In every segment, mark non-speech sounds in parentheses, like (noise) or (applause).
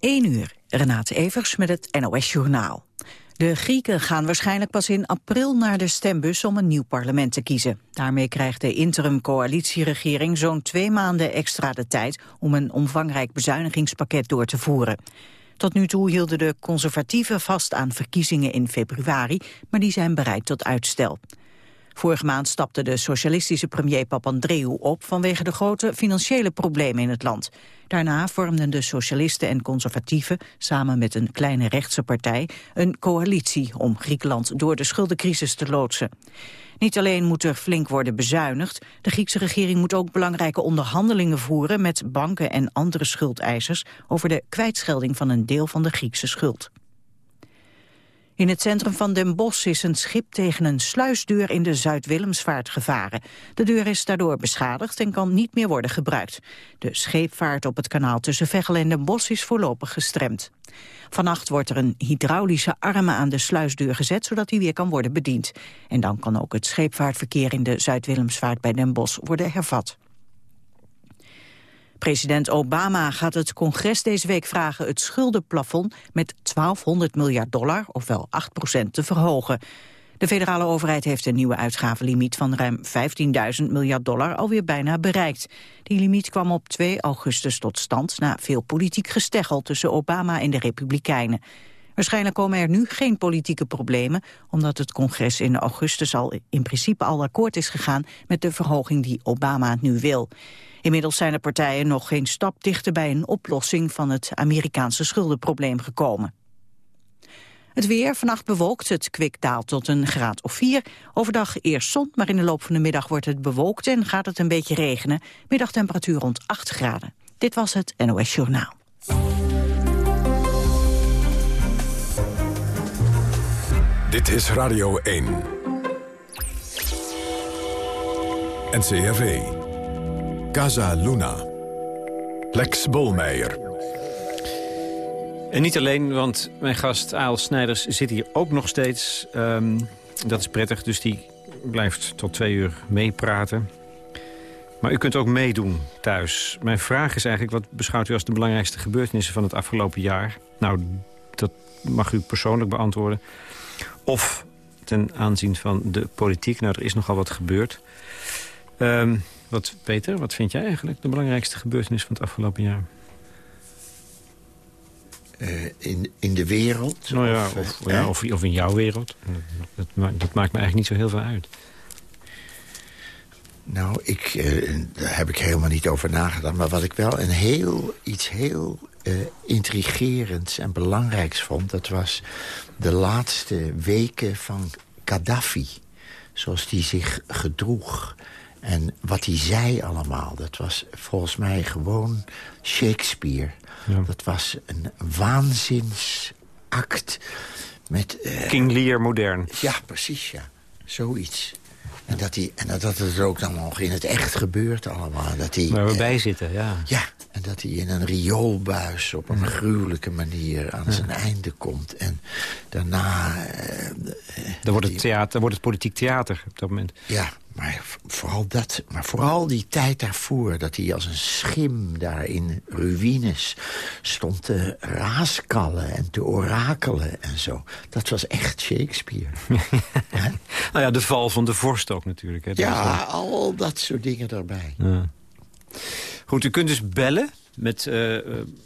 1 uur, Renate Evers met het NOS Journaal. De Grieken gaan waarschijnlijk pas in april naar de stembus om een nieuw parlement te kiezen. Daarmee krijgt de interim-coalitieregering zo'n twee maanden extra de tijd om een omvangrijk bezuinigingspakket door te voeren. Tot nu toe hielden de conservatieven vast aan verkiezingen in februari, maar die zijn bereid tot uitstel. Vorige maand stapte de socialistische premier Papandreou op vanwege de grote financiële problemen in het land. Daarna vormden de socialisten en conservatieven samen met een kleine rechtse partij een coalitie om Griekenland door de schuldencrisis te loodsen. Niet alleen moet er flink worden bezuinigd, de Griekse regering moet ook belangrijke onderhandelingen voeren met banken en andere schuldeisers over de kwijtschelding van een deel van de Griekse schuld. In het centrum van Den Bosch is een schip tegen een sluisdeur in de Zuid-Willemsvaart gevaren. De deur is daardoor beschadigd en kan niet meer worden gebruikt. De scheepvaart op het kanaal tussen Veghel en Den Bosch is voorlopig gestremd. Vannacht wordt er een hydraulische arm aan de sluisdeur gezet, zodat die weer kan worden bediend. En dan kan ook het scheepvaartverkeer in de Zuid-Willemsvaart bij Den Bosch worden hervat. President Obama gaat het congres deze week vragen het schuldenplafond met 1200 miljard dollar, ofwel 8 procent, te verhogen. De federale overheid heeft een nieuwe uitgavenlimiet van ruim 15.000 miljard dollar alweer bijna bereikt. Die limiet kwam op 2 augustus tot stand na veel politiek gesteggel tussen Obama en de Republikeinen. Waarschijnlijk komen er nu geen politieke problemen, omdat het congres in augustus al in principe al akkoord is gegaan met de verhoging die Obama nu wil. Inmiddels zijn de partijen nog geen stap dichter bij een oplossing van het Amerikaanse schuldenprobleem gekomen. Het weer, vannacht bewolkt, het kwik daalt tot een graad of 4. Overdag eerst zon, maar in de loop van de middag wordt het bewolkt en gaat het een beetje regenen. Middagtemperatuur rond 8 graden. Dit was het NOS Journaal. Dit is Radio 1. NCRV. Casa Luna. Lex Bolmeijer. En niet alleen, want mijn gast Aal Snijders zit hier ook nog steeds. Um, dat is prettig, dus die blijft tot twee uur meepraten. Maar u kunt ook meedoen thuis. Mijn vraag is eigenlijk, wat beschouwt u als de belangrijkste gebeurtenissen van het afgelopen jaar? Nou, dat mag u persoonlijk beantwoorden. Of ten aanzien van de politiek. Nou, er is nogal wat gebeurd. Um, wat, Peter, wat vind jij eigenlijk de belangrijkste gebeurtenis van het afgelopen jaar? Uh, in, in de wereld? Nou ja, of, ja, of, of, in jouw wereld. Dat, dat, dat, maakt me eigenlijk niet zo heel veel uit. Nou, ik, uh, daar heb ik helemaal niet over nagedacht. Maar wat ik wel een heel, iets heel uh, intrigerends en belangrijks vond... dat was de laatste weken van Gaddafi. Zoals die zich gedroeg. En wat hij zei allemaal, dat was volgens mij gewoon Shakespeare. Ja. Dat was een waanzinsact met... Uh, King Lear modern. Ja, precies, ja. Zoiets. En dat, hij, en dat het ook dan nog in het echt gebeurt allemaal. Dat hij, Waar we uh, bij zitten, ja. Ja, en dat hij in een rioolbuis op een gruwelijke manier aan ja. zijn einde komt. En daarna... Uh, dan, wordt het theater, dan wordt het politiek theater op dat moment. Ja, maar vooral dat, maar vooral die tijd daarvoor... dat hij als een schim daar in ruïnes stond te raaskallen en te orakelen en zo. Dat was echt Shakespeare. (laughs) nou ja, de val van de vorst ook natuurlijk. Hè? Ja, al dat soort dingen daarbij. Ja. Goed, u kunt dus bellen met uh,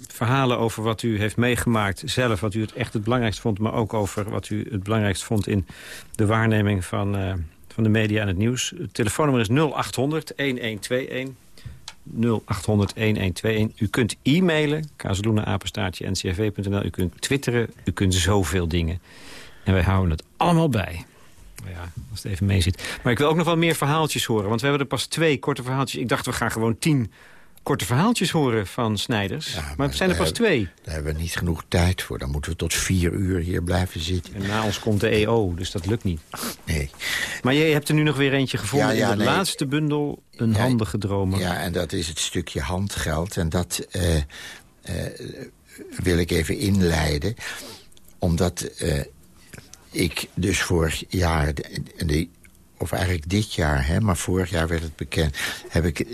verhalen over wat u heeft meegemaakt zelf... wat u het echt het belangrijkst vond... maar ook over wat u het belangrijkst vond in de waarneming van... Uh, van de media en het nieuws. Het telefoonnummer is 0800 1121. 0800 1121. U kunt e-mailen, ncrv.nl. U kunt twitteren, u kunt zoveel dingen. En wij houden het allemaal bij. Nou ja, als het even mee zit. Maar ik wil ook nog wel meer verhaaltjes horen. Want we hebben er pas twee korte verhaaltjes. Ik dacht, we gaan gewoon tien korte verhaaltjes horen van Snijders. Ja, maar, het zijn er pas twee. Daar hebben we niet genoeg tijd voor. Dan moeten we tot vier uur hier blijven zitten. En na ons komt de EO, dus dat lukt niet. Nee. Maar jij hebt er nu nog weer eentje gevonden ja, ja, in de nee. laatste bundel. Een handige dromer. Ja, en dat is het stukje handgeld. En dat uh, uh, wil ik even inleiden. Omdat uh, ik dus vorig jaar de, de of eigenlijk dit jaar, hè, maar vorig jaar werd het bekend... heb ik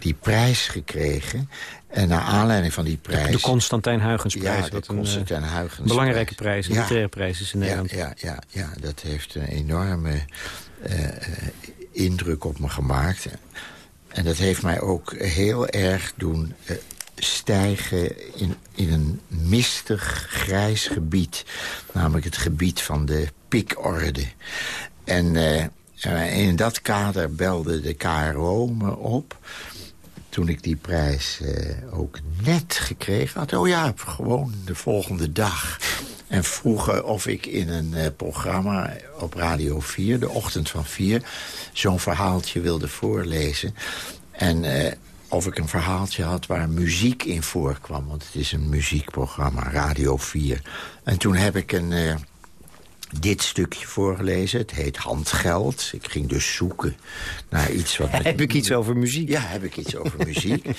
die prijs gekregen. En naar aanleiding van die prijs... De, Constantijn Huygensprijs. Ja, de Constantijn een, Huygensprijs. belangrijke prijs, een literaire prijs is in Nederland. Ja, ja, ja, dat heeft een enorme indruk op me gemaakt. En dat heeft mij ook heel erg doen stijgen in, in een mistig, grijs gebied. Namelijk het gebied van de pikorde. En uh, in dat kader belde de KRO me op toen ik die prijs uh, ook net gekregen had. Oh ja, gewoon de volgende dag. En vroegen of ik in een uh, programma op Radio 4, de ochtend van 4... zo'n verhaaltje wilde voorlezen. En uh, of ik een verhaaltje had waar muziek in voorkwam. Want het is een muziekprogramma, Radio 4. En toen heb ik een, dit stukje voorgelezen. Het heet Handgeld. Ik ging dus zoeken naar iets wat... Heb ik iets over muziek? Ja, heb ik iets over muziek. (laughs)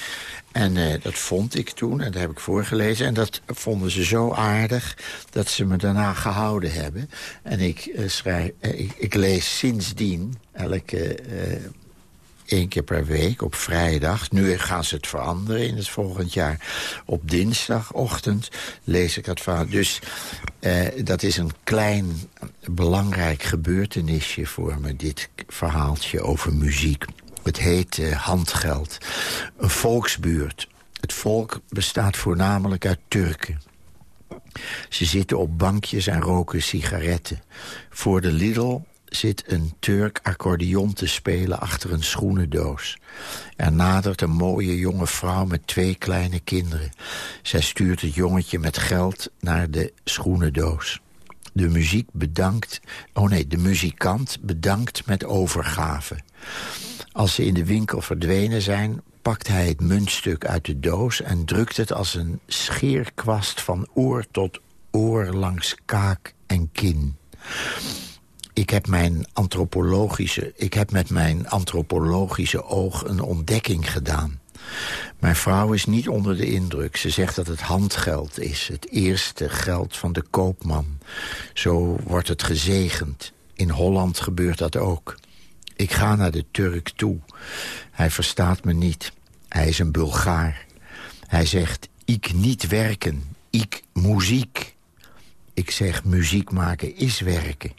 En uh, dat vond ik toen en dat heb ik voorgelezen. En dat vonden ze zo aardig dat ze me daarna gehouden hebben. En ik, uh, schrijf, ik, ik, lees sindsdien elke één keer per week op vrijdag. Nu gaan ze het veranderen in het volgend jaar. Op dinsdagochtend lees ik het verhaal. Dus eh, dat is een klein, belangrijk gebeurtenisje voor me, dit verhaaltje over muziek. Het heet uh, Handgeld. Een volksbuurt. Het volk bestaat voornamelijk uit Turken. Ze zitten op bankjes en roken sigaretten. Voor de Lidl zit een Turk accordeon te spelen achter een schoenendoos. Er nadert een mooie jonge vrouw met twee kleine kinderen. Zij stuurt het jongetje met geld naar de schoenendoos. De muziek bedankt... Oh nee, de muzikant bedankt met overgave. Als ze in de winkel verdwenen zijn, pakt hij het muntstuk uit de doos... en drukt het als een scheerkwast van oor tot oor langs kaak en kin ik heb, mijn antropologische, ik heb met mijn antropologische oog een ontdekking gedaan. Mijn vrouw is niet onder de indruk. Ze zegt dat het handgeld is, het eerste geld van de koopman. Zo wordt het gezegend. In Holland gebeurt dat ook. Ik ga naar de Turk toe. Hij verstaat me niet. Hij is een Bulgaar. Hij zegt, ik niet werken, ik muziek. Ik zeg, muziek maken is werken.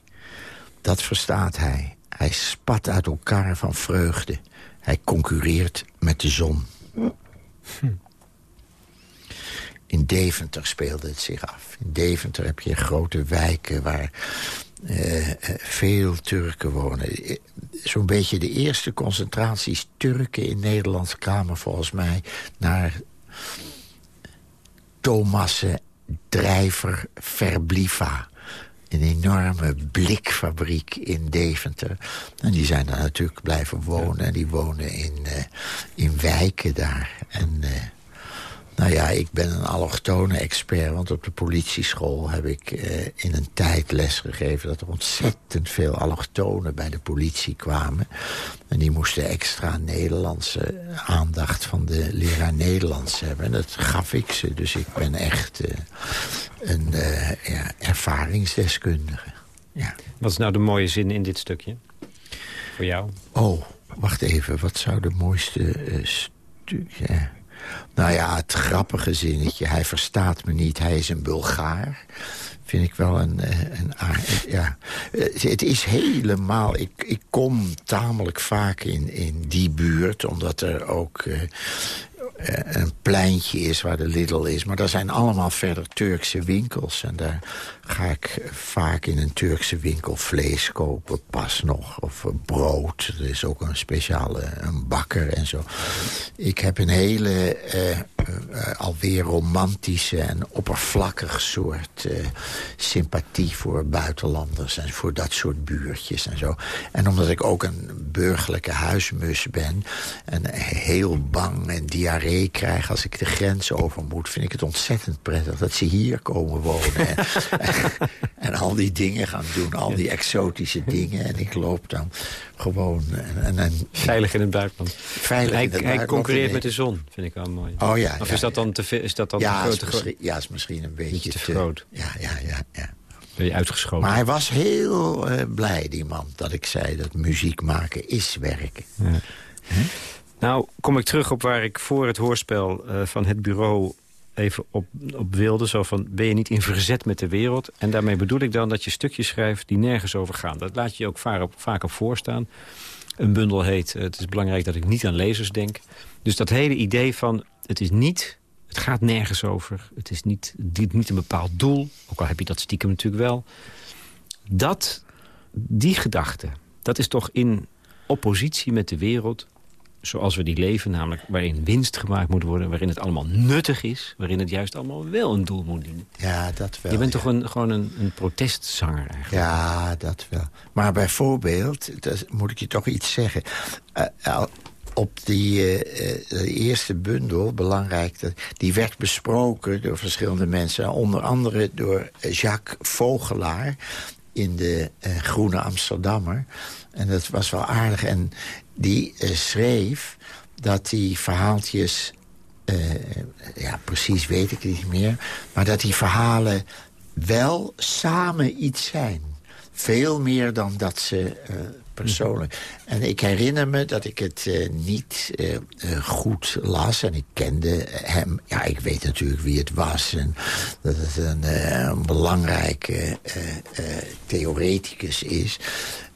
Dat verstaat hij. Hij spat uit elkaar van vreugde. Hij concurreert met de zon. In Deventer speelde het zich af. In Deventer heb je grote wijken waar uh, veel Turken wonen. Zo'n beetje de eerste concentraties Turken in Nederland kwamen volgens mij naar Thomasse Drijver Verbliva een enorme blikfabriek in Deventer. En die zijn daar natuurlijk blijven wonen. En die wonen in, uh, in wijken daar. En uh, nou ja, ik ben een allochtone expert, want op de politieschool heb ik uh, in een tijd lesgegeven... dat er ontzettend veel allochtonen bij de politie kwamen. En die moesten extra Nederlandse aandacht van de leraar Nederlands hebben. En dat gaf ik ze, dus ik ben echt uh, een uh, ja, ervaringsdeskundige. Ja. Wat is nou de mooie zin in dit stukje? Voor jou? Oh, wacht even, wat zou de mooiste stukje... Nou ja, het grappige zinnetje. Hij verstaat me niet, hij is een Bulgaar. Vind ik wel een... Eh, een ja. Eh, het is helemaal... Ik, ik kom tamelijk vaak in, in die buurt, omdat er ook... Uh, een pleintje is waar de Lidl is. Maar daar zijn allemaal verder Turkse winkels. En daar ga ik vaak in een Turkse winkel vlees kopen, pas nog. Of brood. Er is ook een speciale een bakker en zo. Ik heb een hele uh, uh, alweer romantische en oppervlakkig soort sympathie voor buitenlanders. En voor dat soort buurtjes en zo. En omdat ik ook een burgerlijke huismus ben. En heel bang en diarree krijg als ik de grens over moet. Vind ik het ontzettend prettig dat ze hier komen wonen. en (laughs) al die dingen gaan doen, al die exotische dingen. En ik loop dan gewoon... En, en, veilig in het buitenland. Veilig hij, in het hij concurreert met de zon, vind ik wel mooi. Oh Of ja, is dat dan te, is dat dan ja, te groot? Is misschien, ja, is misschien een beetje, te, groot. Ja, ja, ja, ja. Ben je uitgeschoten. Maar hij was heel uh, blij, die man, dat ik zei dat muziek maken is werken. Ja. Nou, kom ik terug op waar ik voor het hoorspel uh, van het bureau even op, op wilde. Zo van, ben je niet in verzet met de wereld? En daarmee bedoel ik dan dat je stukjes schrijft die nergens over gaan. Dat laat je je ook vaak op, vaak op voorstaan. Een bundel heet, het is belangrijk dat ik niet aan lezers denk. Dus dat hele idee van, het is niet... Het gaat nergens over. Het is niet, dient niet een bepaald doel. Ook al heb je dat stiekem natuurlijk wel. Dat, die gedachte, dat is toch in oppositie met de wereld zoals we die leven, namelijk waarin winst gemaakt moet worden... waarin het allemaal nuttig is, waarin het juist allemaal wel een doel moet dienen. Ja, dat wel. Je bent toch een, gewoon een, een protestzanger eigenlijk? Ja, dat wel. Maar bijvoorbeeld, dat moet ik je toch iets zeggen... Uh, op die uh, eerste bundel, belangrijk, die werd besproken door verschillende mensen. Onder andere door Jacques Vogelaar in de uh, Groene Amsterdammer. En dat was wel aardig. En die schreef dat die verhaaltjes... Ja, precies weet ik niet meer... maar dat die verhalen wel samen iets zijn. Veel meer dan dat ze persoonlijk... En ik herinner me dat ik het uh, niet uh, goed las. En ik kende hem. Ja, ik weet natuurlijk wie het was. En dat het een, belangrijke theoreticus is.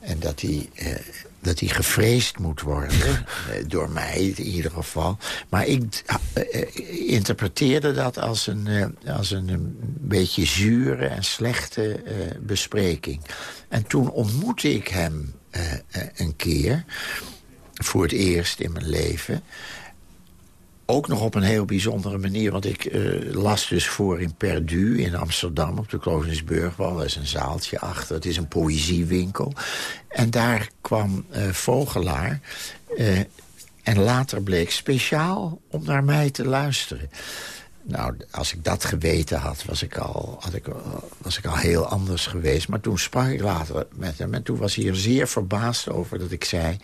En dat hij dat hij gevreesd moet worden. (laughs) Eh, door mij in ieder geval. Maar ik uh, interpreteerde dat als een, uh, als een, een, beetje zure en slechte bespreking. En toen ontmoette ik hem een keer. Voor het eerst in mijn leven. Ook nog op een heel bijzondere manier. Want ik uh, las dus voor in Perdu in Amsterdam op de Kloosensburgwal. Er is een zaaltje achter. Het is een poëziewinkel. En daar kwam Vogelaar. En later bleek speciaal om naar mij te luisteren. Nou, als ik dat geweten had, was ik, al, had ik, was ik al heel anders geweest. Maar toen sprak ik later met hem. En toen was hij er zeer verbaasd over dat ik zei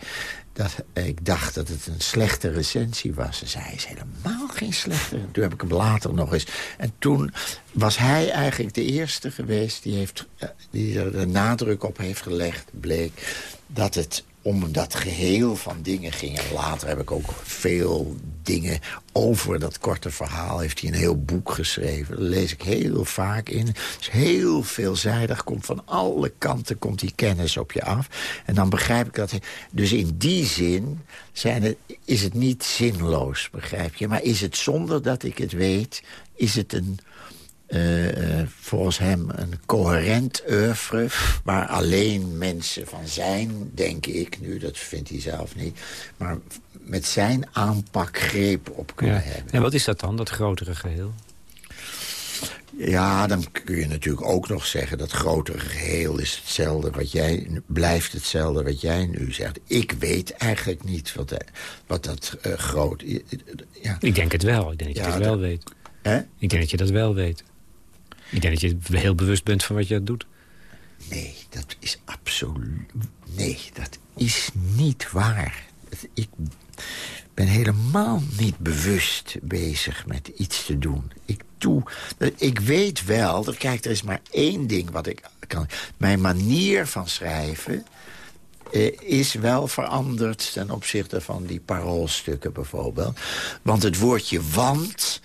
dat ik dacht dat het een slechte recensie was. En zei, hij is helemaal geen slechte. Toen heb ik hem later nog eens... En toen was hij eigenlijk de eerste geweest... die, heeft, eh, die er de nadruk op heeft gelegd, bleek... dat het om dat geheel van dingen ging. En later heb ik ook veel dingen over dat korte verhaal. Heeft hij een heel boek geschreven. Lees ik heel vaak in. Is heel veelzijdig. Komt van alle kanten komt die kennis op je af. En dan begrijp ik dat... Dus in die zin is het niet zinloos, begrijp je. Maar is het zonder dat ik het weet... is het een uh, volgens hem een coherent oeuvre... waar alleen mensen van zijn, denk ik nu, dat vindt hij zelf niet... maar met zijn aanpak greep op kunnen hebben. En wat is dat dan, dat grotere geheel? Ja, dan kun je natuurlijk ook nog zeggen... dat grotere geheel is hetzelfde wat jij... blijft hetzelfde wat jij nu zegt. Ik weet eigenlijk niet wat, wat dat uh, groot... Ja. Ik denk het wel. Ik denk dat je het wel weet. Hè? Ik denk dat je dat wel weet. Ik denk dat je heel bewust bent van wat je doet. Nee, dat is absoluut... Nee, dat is niet waar. Ik ben helemaal niet bewust bezig met iets te doen. Ik doe... Ik weet wel... Kijk, er is maar één ding wat ik kan... Mijn manier van schrijven... Eh, is wel veranderd ten opzichte van die paroolstukken bijvoorbeeld. Want het woordje want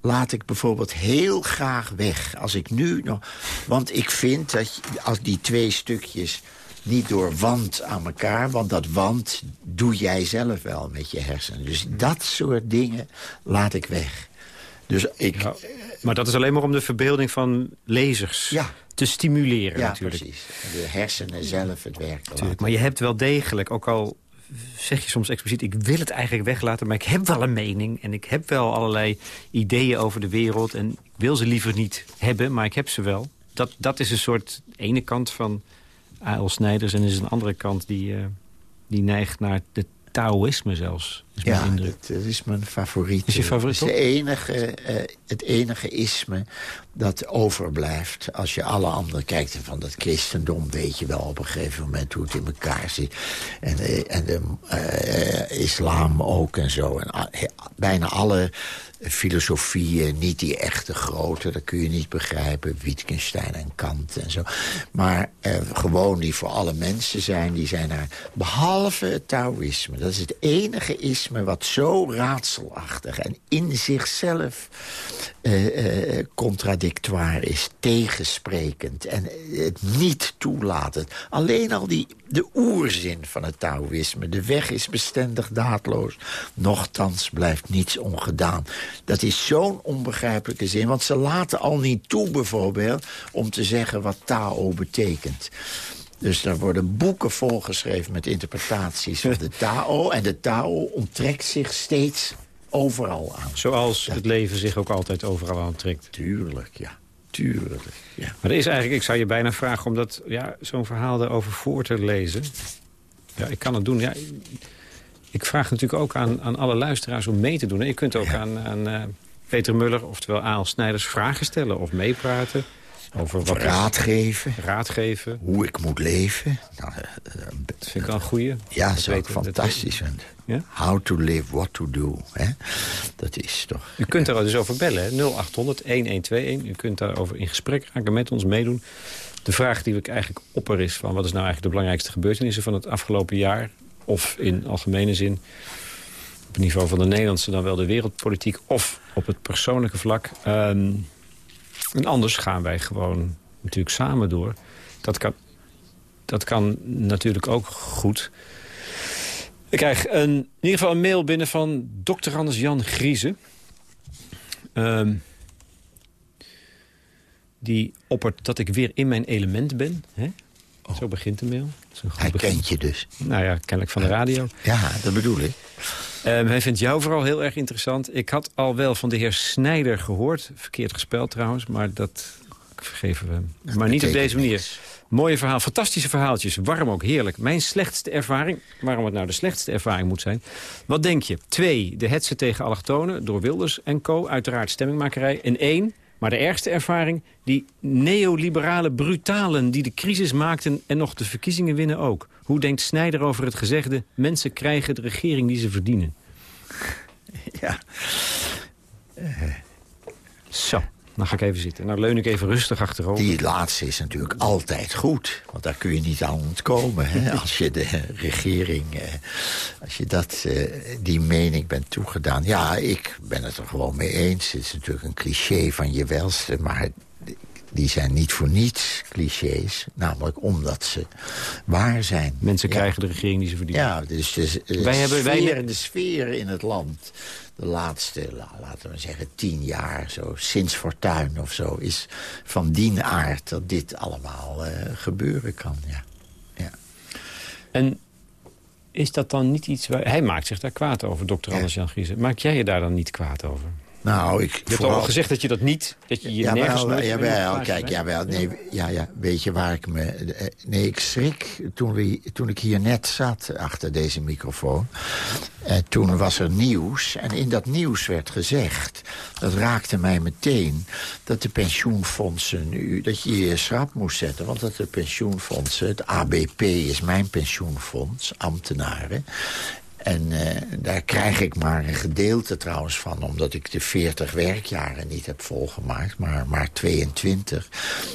laat ik bijvoorbeeld heel graag weg. Als ik nu nog... Want ik vind dat als die twee stukjes niet door wand aan elkaar... want dat wand doe jij zelf wel met je hersenen. Dus dat soort dingen laat ik weg. Dus ik... maar dat is alleen maar om de verbeelding van lezers ja. te stimuleren ja, natuurlijk. precies. De hersenen zelf het werk Maar je hebt wel degelijk, ook al zeg je soms expliciet... ik wil het eigenlijk weglaten, maar ik heb wel een mening... en ik heb wel allerlei ideeën over de wereld... en ik wil ze liever niet hebben, maar ik heb ze wel. Dat, dat is een soort ene kant van A.L. Snijders... en is een andere kant die, uh, die neigt naar de Taoïsme zelfs. Is ja, dat, is mijn favoriet. Is je favoriet? Het, is de enige, uh, het enige isme dat overblijft. Als je alle andere kijkt van dat christendom... weet je wel op een gegeven moment hoe het in elkaar zit. En, uh, en de uh, islam ook en zo. En bijna alle filosofieën, niet die echte grote, dat kun je niet begrijpen. Wittgenstein en Kant en zo. Maar eh, gewoon die voor alle mensen zijn, die zijn daar. Behalve het Taoïsme. Dat is het enige isme wat zo raadselachtig en in zichzelf uh, uh, contradictoire is, tegensprekend en het niet toelaten. Alleen al die, de oerzin van het Taoïsme. De weg is bestendig daadloos. Nochtans blijft niets ongedaan. Dat is zo'n onbegrijpelijke zin. Want ze laten al niet toe bijvoorbeeld om te zeggen wat Tao betekent. Dus daar worden boeken volgeschreven met interpretaties van de (laughs) Tao. En de Tao onttrekt zich steeds overal aan. Zoals het leven zich ook altijd overal aantrekt. Tuurlijk, ja. Tuurlijk, ja. Maar er is eigenlijk, ik zou je bijna vragen om dat, ja, zo'n verhaal erover voor te lezen. Ja, ik kan het doen. Ja, ik vraag natuurlijk ook aan, aan alle luisteraars om mee te doen. En je kunt ook aan, aan uh, Peter Muller, oftewel Aal Snijders, vragen stellen of meepraten. Over wat raad geven. Raad geven. Hoe ik moet leven. Nou, uh, dat vind ik wel een goeie. Ja, dat is ook fantastisch. Ja? How to live, what to do. Hè? Dat is toch... U kunt daar dus over bellen, 0800-1121. U kunt daarover in gesprek raken, met ons meedoen. De vraag die ik eigenlijk opper is van... wat is nou eigenlijk de belangrijkste gebeurtenissen van het afgelopen jaar? Of in algemene zin, op het niveau van de Nederlandse... dan wel de wereldpolitiek of op het persoonlijke vlak... Um, en anders gaan wij gewoon natuurlijk samen door. Dat kan, dat kan natuurlijk ook goed. Ik krijg een, in ieder geval een mail binnen van dokter Anders Jan Grieze. Um, die oppert dat ik weer in mijn element ben. Hè? Oh. Zo begint de mail. Hij begin. kent je dus. Nou ja, kennelijk van de radio. Ja, dat bedoel ik. Um, hij vindt jou vooral heel erg interessant. Ik had al wel van de heer Snijder gehoord. Verkeerd gespeld trouwens, maar dat vergeven we hem. Maar niet op deze manier. Mooie verhaal, fantastische verhaaltjes. Warm ook, heerlijk. Mijn slechtste ervaring, waarom het nou de slechtste ervaring moet zijn. Wat denk je? Twee, de hetze tegen allochtonen door Wilders en co. Uiteraard stemmingmakerij. En één, maar de ergste ervaring, die neoliberale brutalen... die de crisis maakten en nog de verkiezingen winnen ook. Hoe denkt Snijder over het gezegde... mensen krijgen de regering die ze verdienen? Ja. Zo. Dan ga ik even zitten. Nou leun ik even rustig achterover. Die laatste is natuurlijk altijd goed. Want daar kun je niet aan ontkomen. Hè? (laughs) Als je de regering, eh, als je dat, eh, die mening bent toegedaan. Ja, ik ben het er gewoon mee eens. Het is natuurlijk een cliché van je welste. Maar die zijn niet voor niets clichés. Namelijk omdat ze waar zijn. Mensen krijgen de regering die ze verdienen. Ja, dus de, de wij hebben, wij... de sfeer in het land de laatste, laten we zeggen, tien jaar, zo, sinds Fortuin of zo... is van die aard dat dit allemaal uh, gebeuren kan, ja. ja. En is dat dan niet iets waar... Hij maakt zich daar kwaad over, dokter ja. Anders Jan Griezen. Maak jij je daar dan niet kwaad over? Nou, ik, je hebt al gezegd dat je dat niet, dat je je ja, nergens wel, ja, wel, kijk, ja, wel, nee, ja, ja, weet je waar ik me... Eh, nee, ik schrik toen, we, toen ik hier net zat achter deze microfoon. En eh, toen was er nieuws en in dat nieuws werd gezegd... dat raakte mij meteen dat de pensioenfondsen nu... dat je je schrap moest zetten, want dat de pensioenfondsen... het ABP is mijn pensioenfonds, ambtenaren... En uh, daar krijg ik maar een gedeelte trouwens van... omdat ik de 40 werkjaren niet heb volgemaakt, maar, maar 22.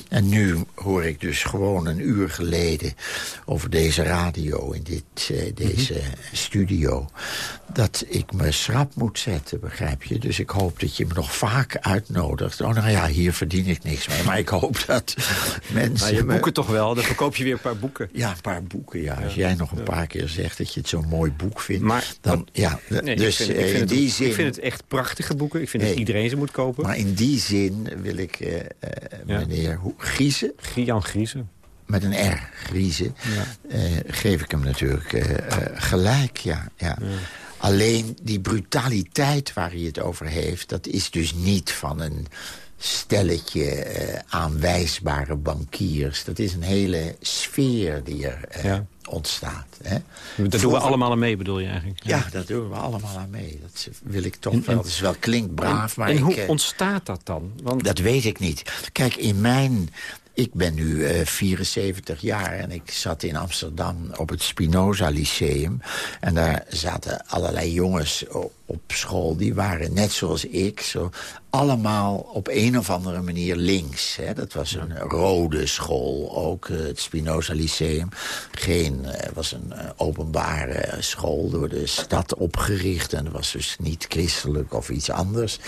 En nu hoor ik dus gewoon een uur geleden... over deze radio in dit, uh, deze mm -hmm. studio... dat ik me schrap moet zetten, begrijp je? Dus ik hoop dat je me nog vaak uitnodigt. Oh, nou ja, hier verdien ik niks mee. Maar ik hoop dat (laughs) mensen... Maar je boeken me... toch wel? Dan verkoop je weer een paar boeken. Ja, een paar boeken, ja. Als jij nog een paar keer zegt dat je het zo'n mooi boek vindt... Maar, dan, ja, nee, dus ik vind, ik vind in die het, zin... Ik vind het echt prachtige boeken. Ik vind nee, dat iedereen ze moet kopen. Maar in die zin wil ik uh, ja. meneer Griezen... Jan Griezen. Met een R, Griezen. Ja. Uh, geef ik hem natuurlijk uh, gelijk, ja. ja. Alleen die brutaliteit waar hij het over heeft... dat is dus niet van een stelletje aanwijsbare bankiers. Dat is een hele sfeer die er ja. Ontstaat. Hè? Dat doen we allemaal aan mee, bedoel je eigenlijk? Ja, ja dat doen we allemaal aan mee. Dat wil ik toch en, wel. Dat is wel klinkt braaf, maar En ik, hoe uh, ontstaat dat dan? Want... Dat weet ik niet. Kijk, in mijn... Ik ben nu uh, 74 jaar en ik zat in Amsterdam op het Spinoza Lyceum. En daar zaten allerlei jongens op school, die waren net zoals ik... Zo, allemaal op een of andere manier links. Hè. Dat was een rode school, ook eh, het Spinoza Lyceum. Geen, uh, was een uh, openbare school door de stad opgericht... en was dus niet christelijk of iets anders,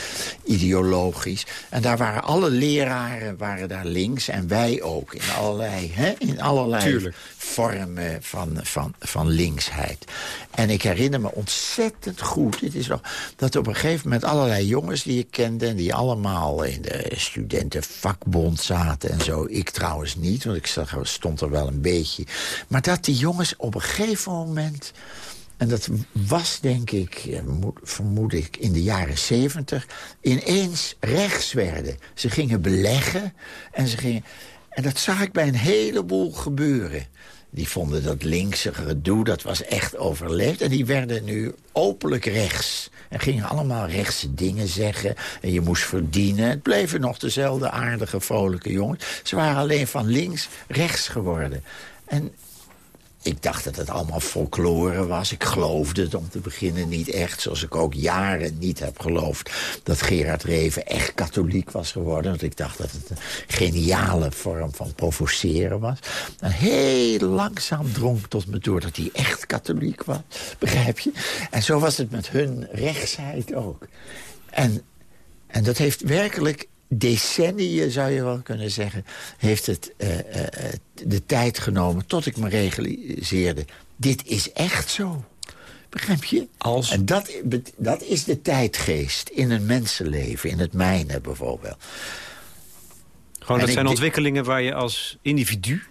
ideologisch. En daar waren alle leraren waren daar links en wij ook. In allerlei, hè, in allerlei Tuurlijk. vormen van, van, van linksheid. En ik herinner me ontzettend goed... Het is dat op een gegeven moment allerlei jongens die ik kende... die allemaal in de studentenvakbond zaten en zo. Ik trouwens niet, want ik stond er wel een beetje. Maar dat die jongens op een gegeven moment... En dat was, denk ik, vermoed ik, in de jaren zeventig... ineens rechts werden. Ze gingen beleggen en ze gingen... En dat zag ik bij een heleboel gebeuren. Die vonden dat linkse gedoe, dat was echt overleefd. En die werden nu openlijk rechts. En gingen allemaal rechtse dingen zeggen. En je moest verdienen. Het bleven nog dezelfde aardige, vrolijke jongens. Ze waren alleen van links rechts geworden. En ik dacht dat het allemaal folklore was. Ik geloofde het om te beginnen niet echt. Zoals ik ook jaren niet heb geloofd dat Gerard Reven echt katholiek was geworden. Want ik dacht dat het een geniale vorm van provoceren was. En heel langzaam drong tot me door dat hij echt katholiek was. Begrijp je? En zo was het met hun rechtsheid ook. En, en dat heeft werkelijk decenniën, zou je wel kunnen zeggen... heeft het uh, uh, de tijd genomen tot ik me realiseerde... dit is echt zo. Begrijp je? Als... En dat, dat is de tijdgeest in een mensenleven, in het mijne bijvoorbeeld. Gewoon, dat zijn ontwikkelingen waar je als individu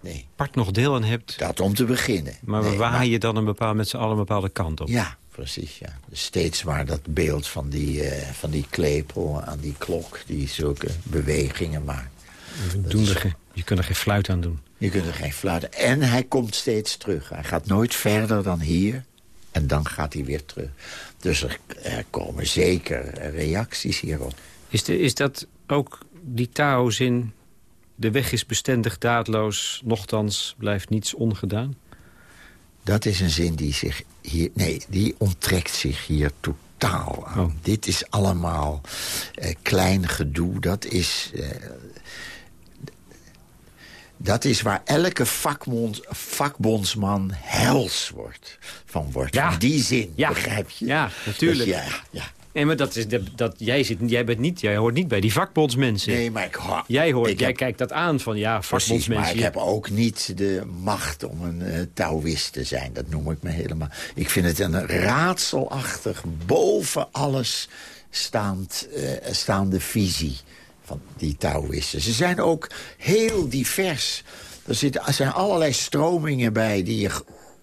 nee. part nog deel aan hebt. Dat om te beginnen. Maar nee, waar maar... je dan een bepaald, met z'n allen een bepaalde kant op? Ja, precies, ja. Dus steeds waar dat beeld van die, uh, van die klepel aan die klok... die zulke bewegingen maakt. Doen is... er, je kunt er geen fluit aan doen. Je kunt er geen fluit En hij komt steeds terug. Hij gaat nooit verder dan hier. En dan gaat hij weer terug. Dus er, er komen zeker reacties hierop. Is, de, is dat ook die Tao-zin... de weg is bestendig daadloos, nochtans blijft niets ongedaan? Dat is een zin die zich hier... Nee, die onttrekt zich hier totaal aan. Oh. Dit is allemaal uh, klein gedoe. Dat is... Uh, dat is waar elke vakbond, vakbondsman hels wordt, van wordt. Ja. Van die zin, ja. begrijp je? Ja, natuurlijk. Dus ja, ja. Nee, maar dat is dat, jij, zit, jij, bent niet, jij hoort niet bij die vakbondsmensen. Nee, maar ik hoor... Jij, hoort, ik jij heb, kijkt dat aan van, ja, vakbondsmensen. Precies, maar ik heb ook niet de macht om een uh, Taoïst te zijn. Dat noem ik me helemaal. Ik vind het een raadselachtig, boven alles staand, uh, staande visie van die Taoïsten. Ze zijn ook heel divers. Er, zitten, er zijn allerlei stromingen bij die je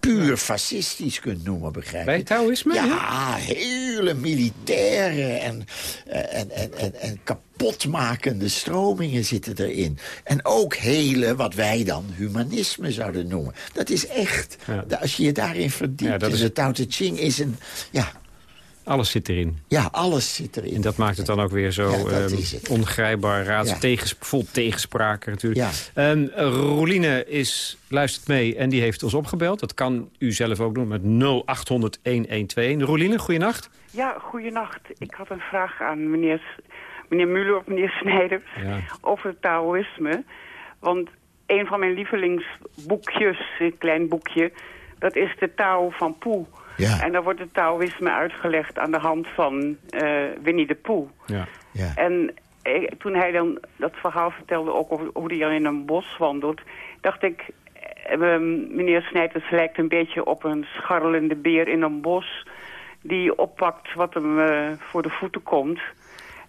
puur fascistisch kunt noemen, begrijp je? Bij Taoïsme? Ja, hele militaire en, en, en, en, en kapotmakende stromingen zitten erin. En ook hele, wat wij dan humanisme zouden noemen. Dat is echt, als je je daarin verdiept. Ja, dat is... De Tao Te Ching is een... Ja, alles zit erin. Ja, alles zit erin. En dat maakt het dan ook weer zo ja, um, ongrijpbaar, raads, ja. tegens, vol tegenspraken natuurlijk. Ja. Um, Roline is, luistert mee en die heeft ons opgebeld. Dat kan u zelf ook doen met 0800-1121. Roline, goeienacht. Ja, goeienacht. Ik had een vraag aan meneer, meneer Muller of meneer Snijders over het Taoïsme. Want een van mijn lievelingsboekjes, een klein boekje, dat is de Tao van Poe. Ja. En dan wordt het Taoïsme uitgelegd aan de hand van uh, Winnie de Pooh. Ja. Ja. En ik, toen hij dan dat verhaal vertelde, ook over hoe hij dan in een bos wandelt, dacht ik, uh, meneer Snijders lijkt een beetje op een scharrelende beer in een bos, die oppakt wat hem uh, voor de voeten komt.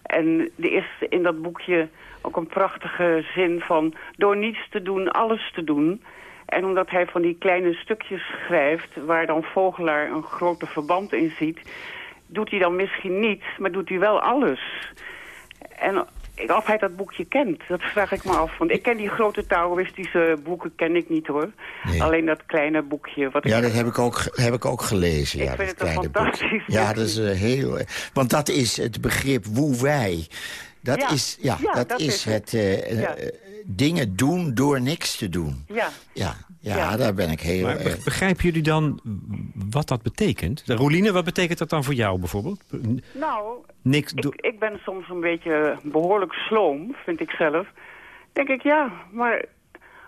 En er is in dat boekje ook een prachtige zin van, door niets te doen, alles te doen. En omdat hij van die kleine stukjes schrijft... waar dan Vogelaar een grote verband in ziet... doet hij dan misschien niets, maar doet hij wel alles. En of hij dat boekje kent, dat vraag ik me af. Want ik ken die grote Taoïstische boeken ken ik niet hoor. Nee. Alleen dat kleine boekje. Wat ja, ik dat heb ik ook, heb ik ook gelezen. Ik ja, vind dat het kleine fantastisch boekje. Ja, dat is uh, heel... Want dat is het begrip woe wij. Dat Ja. is, ja, Ja, dat dat is is het, uh, Ja. Dingen doen door niks te doen. Ja. Ja, ja, Ja. daar ben ik heel Maar begrijpen jullie dan wat dat betekent? De Roline, wat betekent dat dan voor jou bijvoorbeeld? Nou, Niks ik, ik ben soms een beetje behoorlijk sloom, vind ik zelf. denk ik, ja, maar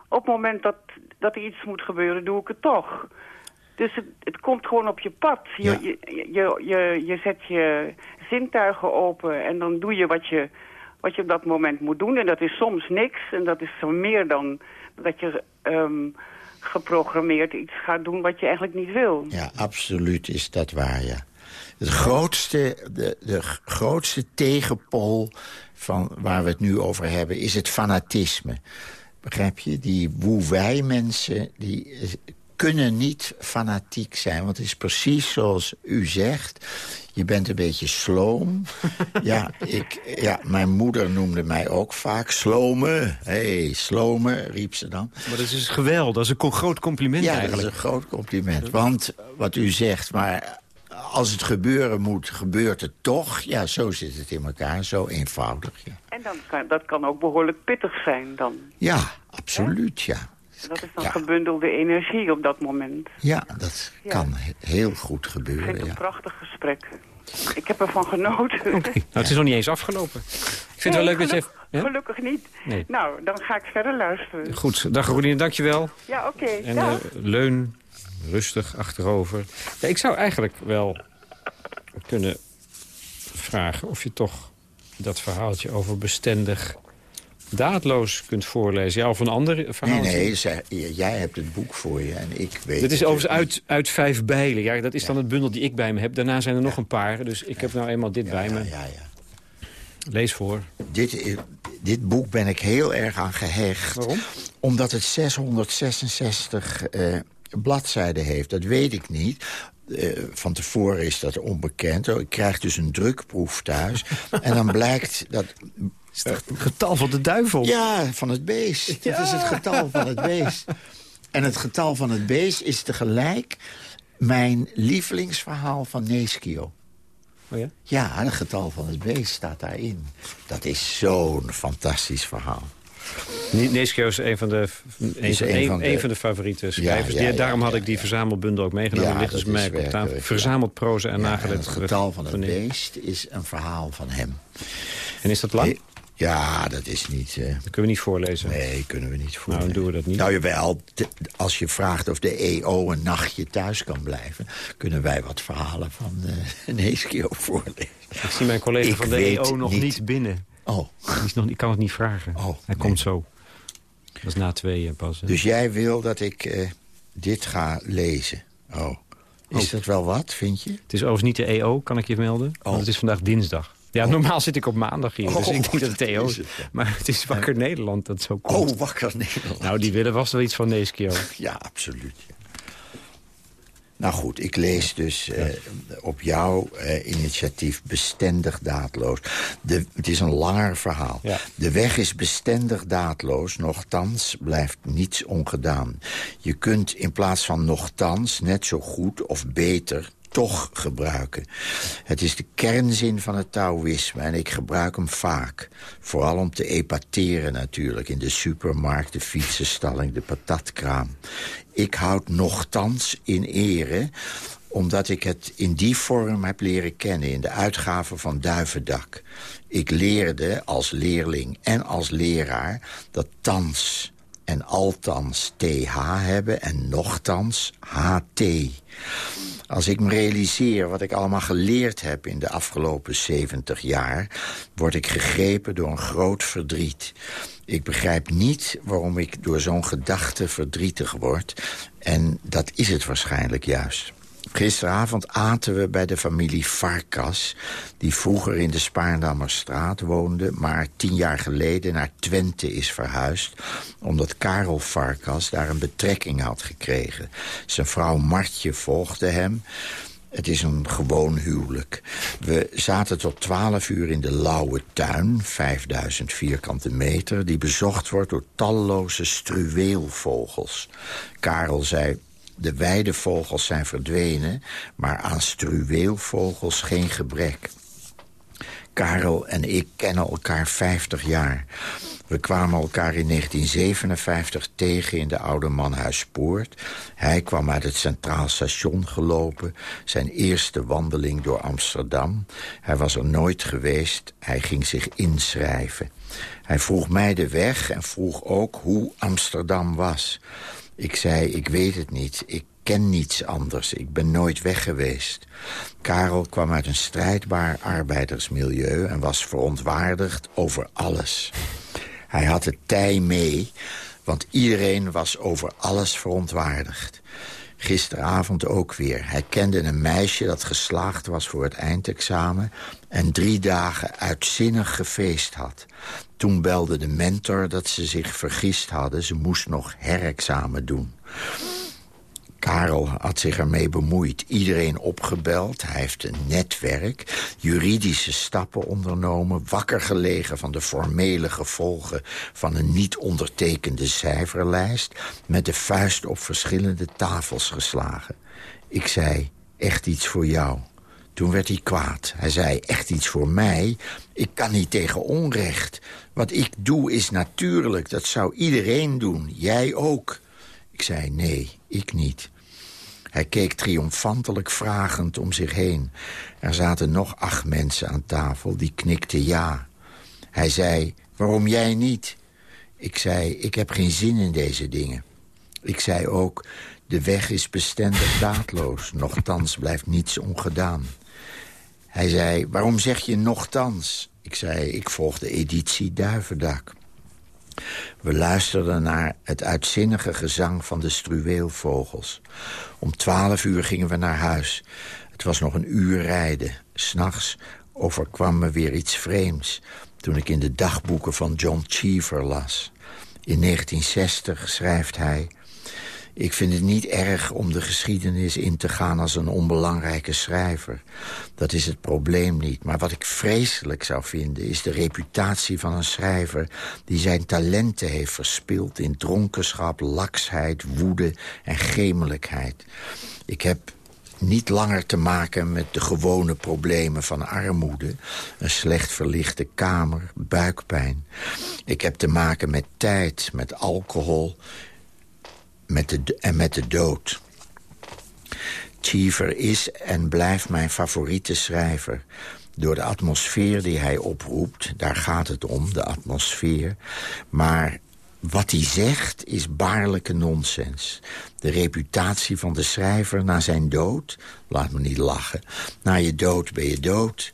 op het moment dat, dat er iets moet gebeuren, doe ik het toch. Dus het, het komt gewoon op je pad. Je, Ja. je, je, je, je zet je zintuigen open en dan doe je wat je, wat je op dat moment moet doen. En dat is soms niks en dat is meer dan dat je ehm, geprogrammeerd iets gaat doen wat je eigenlijk niet wil. Ja, absoluut is dat waar, ja. Het grootste, de, de grootste tegenpol van waar we het nu over hebben... is het fanatisme. Begrijp je? Die woe-wij-mensen die eh, kunnen niet fanatiek zijn. Want het is precies zoals u zegt. Je bent een beetje sloom. (laughs) ja, ik, ja, mijn moeder noemde mij ook vaak slome. Hé, hey, slome, riep ze dan. Maar dat is dus geweldig. Dat is een groot compliment Ja, dat eigenlijk. is een groot compliment. Want wat u zegt, maar als het gebeuren moet, gebeurt het toch. Ja, zo zit het in elkaar, zo eenvoudig. Ja, En dan kan, dat kan ook behoorlijk pittig zijn dan. ja absoluut, ja. Dat is dan Ja. gebundelde energie op dat moment. Ja, dat Ja. kan he- heel goed Ik vind gebeuren, het een ja. prachtig gesprek. Ik heb ervan genoten. Oké. Nou, het is nog niet eens afgelopen. Ik vind het wel leuk dat je even... Ja? gelukkig niet. Nee. Nou, dan ga ik verder luisteren. Goed, dag Roline, dankjewel. Ja, oké. En eh, leun rustig achterover. Ja, ik zou eigenlijk wel kunnen vragen of je toch dat verhaaltje over bestendig daadloos kunt voorlezen. Ja, of een ander verhaal. Nee, nee, zij- jij hebt het boek voor je en ik weet Dit is overigens niet. uit, uit vijf bijlen. Ja, dat is dan het bundel die ik bij me heb. Daarna zijn er nog een paar. Dus ik heb nou eenmaal dit bij me. ja, ja. Lees voor. Dit, dit boek ben ik heel erg aan gehecht. Waarom? Omdat het 666 eh, bladzijden heeft. Dat weet ik niet. Eh, van tevoren is dat onbekend. Oh, Ik krijg dus een drukproef thuis. (laughs) en dan blijkt dat... Het getal van de duivel. Ja, van het beest. Dat is het getal van het beest. En het getal van het beest is tegelijk mijn lievelingsverhaal van Neschio. Oh ja? Ja, het getal van het beest staat daarin. Dat is zo'n fantastisch verhaal. Neschio is een van de, een, Is van, een een, van de- een van de favoriete schrijvers. ja, ja, daarom had ja, ik die ja. verzamelbundel ook meegenomen. Ja, Ligt dus is mij op tafel. ja. Verzameld proza en Ja, nagelet. het getal van het beest is een verhaal van hem. En is dat lang? Ja, dat is niet... eh, Dat kunnen we niet voorlezen. nee, kunnen we niet. Nou, dan doen we dat niet. Nou, jawel, als je vraagt of de EO een nachtje thuis kan blijven... kunnen wij wat verhalen van (laughs) uh, Neeskio voorlezen. Ik zie mijn collega Ik van de EO nog niet, niet. binnen. Oh, is nog, ik kan het niet vragen. Oh, Hij nee. komt zo. Dat is na tweeën pas. hè. dus jij wil dat ik eh, dit ga lezen? Oh. Is Oh. dat wel wat, vind je? Het is overigens niet de EO, kan ik je melden. Want het is vandaag dinsdag. Ja, normaal zit ik op maandag hier. dus Oh, ik denk dat het de EO is is. het, ja. Maar het is Wakker Nederland dat zo komt. Oh, wakker Nederland. Nou, die willen vast wel iets van Neeskio. Ja, absoluut. Nou goed, ik lees dus eh, op jouw eh, initiatief bestendig daadloos. De, het is een langer verhaal. Ja. De weg is bestendig daadloos, nochtans blijft niets ongedaan. Je kunt in plaats van nochtans net zo goed of beter toch gebruiken. Het is de kernzin van het Taoïsme en ik gebruik hem vaak. Vooral om te epateren natuurlijk in de supermarkt, de fietsenstalling, de patatkraam. Ik houd nochtans in ere omdat ik het in die vorm heb leren kennen in de uitgave van Duivendak. Ik leerde als leerling en als leraar dat thans en althans TH hebben en nochtans HT. Als ik me realiseer wat ik allemaal geleerd heb in de afgelopen 70 jaar... word ik gegrepen door een groot verdriet. Ik begrijp niet waarom ik door zo'n gedachte verdrietig word. En dat is het waarschijnlijk juist. Gisteravond aten we bij de familie Farkas... die vroeger in de Spaarndammerstraat woonde... maar tien jaar geleden naar Twente is verhuisd... omdat Karel Farkas daar een betrekking had gekregen. Zijn vrouw Martje volgde hem... Het is een gewoon huwelijk. We zaten tot twaalf uur in de Lauwe Tuin, 5000 vierkante meter... die bezocht wordt door talloze struweelvogels. Karel zei, de weidevogels zijn verdwenen... maar aan struweelvogels geen gebrek. Karel en ik kennen elkaar 50 jaar. We kwamen elkaar in 1957 tegen in de Oude Manhuispoort. Hij kwam uit het Centraal Station gelopen. Zijn eerste wandeling door Amsterdam. Hij was er nooit geweest. Hij ging zich inschrijven. Hij vroeg mij de weg en vroeg ook hoe Amsterdam was. Ik zei, ik weet het niet. Ik ken niets anders. Ik ben nooit weg geweest. Karel kwam uit een strijdbaar arbeidersmilieu... en was verontwaardigd over alles. Hij had het tij mee, want iedereen was over alles verontwaardigd. Gisteravond ook weer. Hij kende een meisje dat geslaagd was voor het eindexamen... en drie dagen uitzinnig gefeest had. Toen belde de mentor dat ze zich vergist hadden. Ze moest nog herexamen doen. Karel had zich ermee bemoeid. Iedereen opgebeld. Hij heeft een netwerk. Juridische stappen ondernomen. Wakker gelegen van de formele gevolgen van een niet ondertekende cijferlijst. Met de vuist op verschillende tafels geslagen. Ik zei, echt iets voor jou. Toen werd hij kwaad. Hij zei, echt iets voor mij? Ik kan niet tegen onrecht. Wat ik doe is natuurlijk. Dat zou iedereen doen. Jij ook. Ik zei, nee, ik niet. Hij keek triomfantelijk vragend om zich heen. Er zaten nog acht mensen aan tafel, die knikten ja. Hij zei, waarom jij niet? Ik zei, ik heb geen zin in deze dingen. Ik zei ook, de weg is bestendig daadloos. Nochtans blijft niets ongedaan. Hij zei, waarom zeg je nochtans? Ik zei, ik volg de editie Duivendak. We luisterden naar het uitzinnige gezang van de struweelvogels. Om twaalf uur gingen we naar huis. Het was nog een uur rijden. S'nachts overkwam me weer iets vreemds... toen ik in de dagboeken van John Cheever las. In 1960 schrijft hij... Ik vind het niet erg om de geschiedenis in te gaan als een onbelangrijke schrijver. Dat is het probleem niet. Maar wat ik vreselijk zou vinden is de reputatie van een schrijver... die zijn talenten heeft verspild in dronkenschap, laksheid, woede en gemelijkheid. Ik heb niet langer te maken met de gewone problemen van armoede... een slecht verlichte kamer, buikpijn. Ik heb te maken met tijd, met alcohol met de, en met de dood. Cheever is en blijft mijn favoriete schrijver. Door de atmosfeer die hij oproept, daar gaat het om, de atmosfeer. Maar wat hij zegt is baarlijke nonsens. De reputatie van de schrijver na zijn dood, laat me niet lachen. Na je dood ben je dood.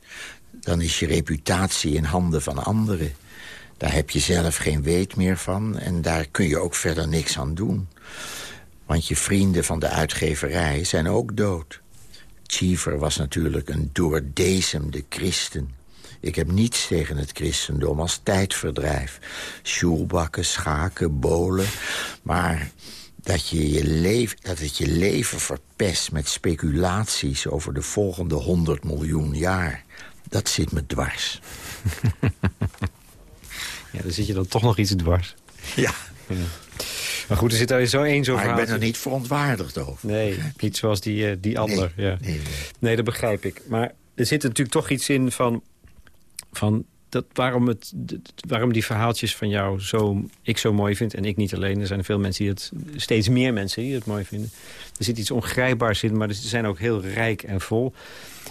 Dan is je reputatie in handen van anderen. Daar heb je zelf geen weet meer van en daar kun je ook verder niks aan doen. Want je vrienden van de uitgeverij zijn ook dood. Cheever was natuurlijk een doordezemde christen. Ik heb niets tegen het christendom als tijdverdrijf. Sjoelbakken, schaken, bolen. Maar dat, je je leven, dat het je leven verpest met speculaties... over de volgende 100 miljoen jaar, dat zit me dwars. (laughs) Ja, dan zit je dan toch nog iets dwars. Ja. Maar goed, er zit daar zo één zo'n Maar ik verhaal. ben er niet verontwaardigd over. Nee, niet zoals die, eh, die ander. Nee, ja. nee, dat begrijp ik. Maar er zit natuurlijk toch iets in van... van dat waarom, het, waarom die verhaaltjes van jou zo, ik zo mooi vind... en ik niet alleen, er zijn veel mensen die het... steeds meer mensen die het mooi vinden. Er zit iets ongrijpbaars in, maar ze zijn ook heel rijk en vol.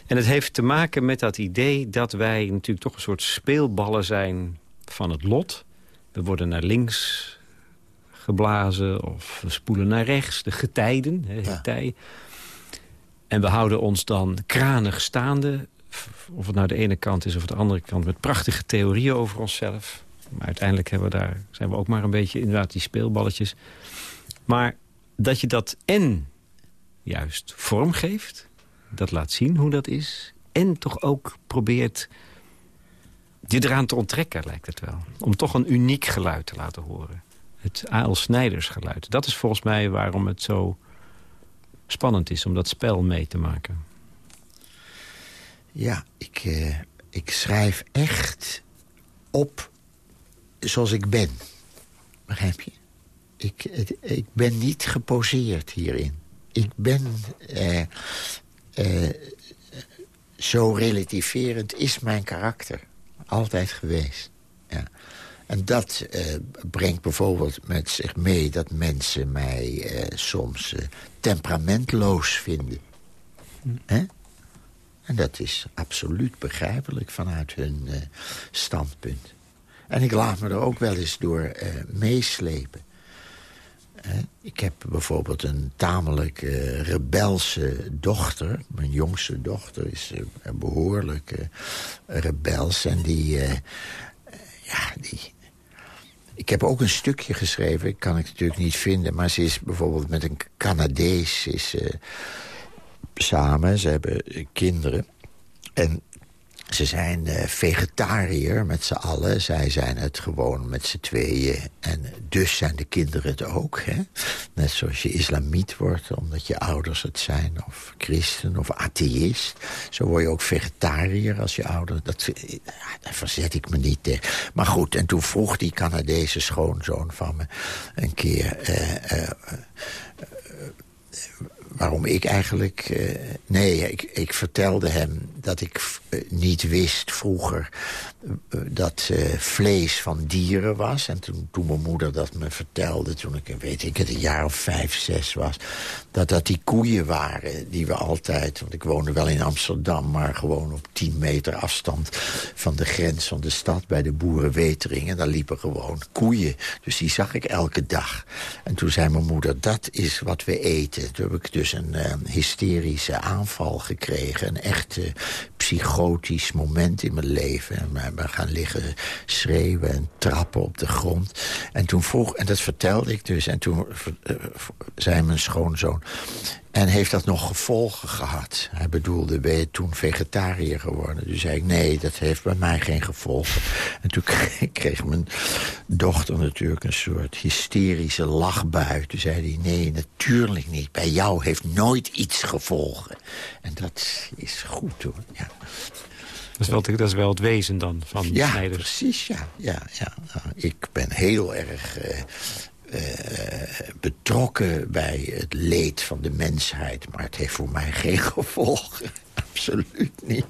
En het heeft te maken met dat idee dat wij natuurlijk toch een soort speelballen zijn van het lot. We worden naar links geblazen of we spoelen naar rechts. De getijden, hè, Ja. getij. En we houden ons dan kranig staande. Of het nou de ene kant is of de andere kant. Met prachtige theorieën over onszelf. Maar uiteindelijk hebben we daar, zijn we ook maar een beetje inderdaad die speelballetjes. Maar dat je dat en juist vormgeeft. Dat laat zien hoe dat is. En toch ook probeert je eraan te onttrekken, lijkt het wel. Om toch een uniek geluid te laten horen. Het A.L. Snijders geluid. Dat is volgens mij waarom het zo spannend is om dat spel mee te maken. Ja, ik, eh, ik schrijf echt op zoals ik ben. Begrijp je? Ik, ik ben niet geposeerd hierin. Ik ben... eh, eh, zo relativerend is mijn karakter. Altijd geweest. En dat uh, brengt bijvoorbeeld met zich mee dat mensen mij uh, soms uh, temperamentloos vinden. Hm. En dat is absoluut begrijpelijk vanuit hun standpunt. En ik laat me er ook wel eens door meeslepen. Ik heb bijvoorbeeld een tamelijk uh, rebelse dochter. Mijn jongste dochter is uh, behoorlijk uh, rebels. En die, ja, die... Ik heb ook een stukje geschreven, kan ik natuurlijk niet vinden... maar ze is bijvoorbeeld met een Canadees is, samen. Ze hebben kinderen. En ze zijn uh, vegetariër met z'n allen. Zij zijn het gewoon met z'n tweeën. En dus zijn de kinderen het ook. Hè? Net zoals je islamiet wordt, omdat je ouders het zijn. Of christen, of atheïst. Zo word je ook vegetariër als je ouder... Dat, daar verzet ik me niet tegen. Maar goed, en toen vroeg die Canadese schoonzoon van me... een keer... Uh, uh, waarom ik eigenlijk... Nee, ik, ik vertelde hem dat ik uh, niet wist vroeger uh, dat vlees van dieren was. En toen, toen mijn moeder dat me vertelde, toen ik weet ik het een jaar of vijf, zes was... dat dat die koeien waren die we altijd... want ik woonde wel in Amsterdam, maar gewoon op tien meter afstand... van de grens van de stad bij de boerenwetering. En daar liepen gewoon koeien. Dus die zag ik elke dag. En toen zei mijn moeder, dat is wat we eten. Toen heb ik dus een uh, hysterische aanval gekregen. Een echt uh, psychotisch moment in mijn leven. En we gaan liggen schreeuwen en trappen op de grond. En toen vroeg, en dat vertelde ik dus... en toen uh, zei mijn schoonzoon... En heeft dat nog gevolgen gehad? Hij bedoelde, ben je toen vegetariër geworden? Toen zei ik, nee, dat heeft bij mij geen gevolgen. En toen (laughs) kreeg mijn dochter natuurlijk een soort hysterische lachbui. Toen zei hij, nee, natuurlijk niet. Bij jou heeft nooit iets gevolgen. En dat is goed, hoor. Ja. Dat is, wel, dat is wel het wezen dan van ja, Snijders. precies, ja. ja, ja. Nou, ik ben heel erg uh, uh, betrokken bij het leed van de mensheid. Maar het heeft voor mij geen (laughs) gevolgen. Absoluut niet.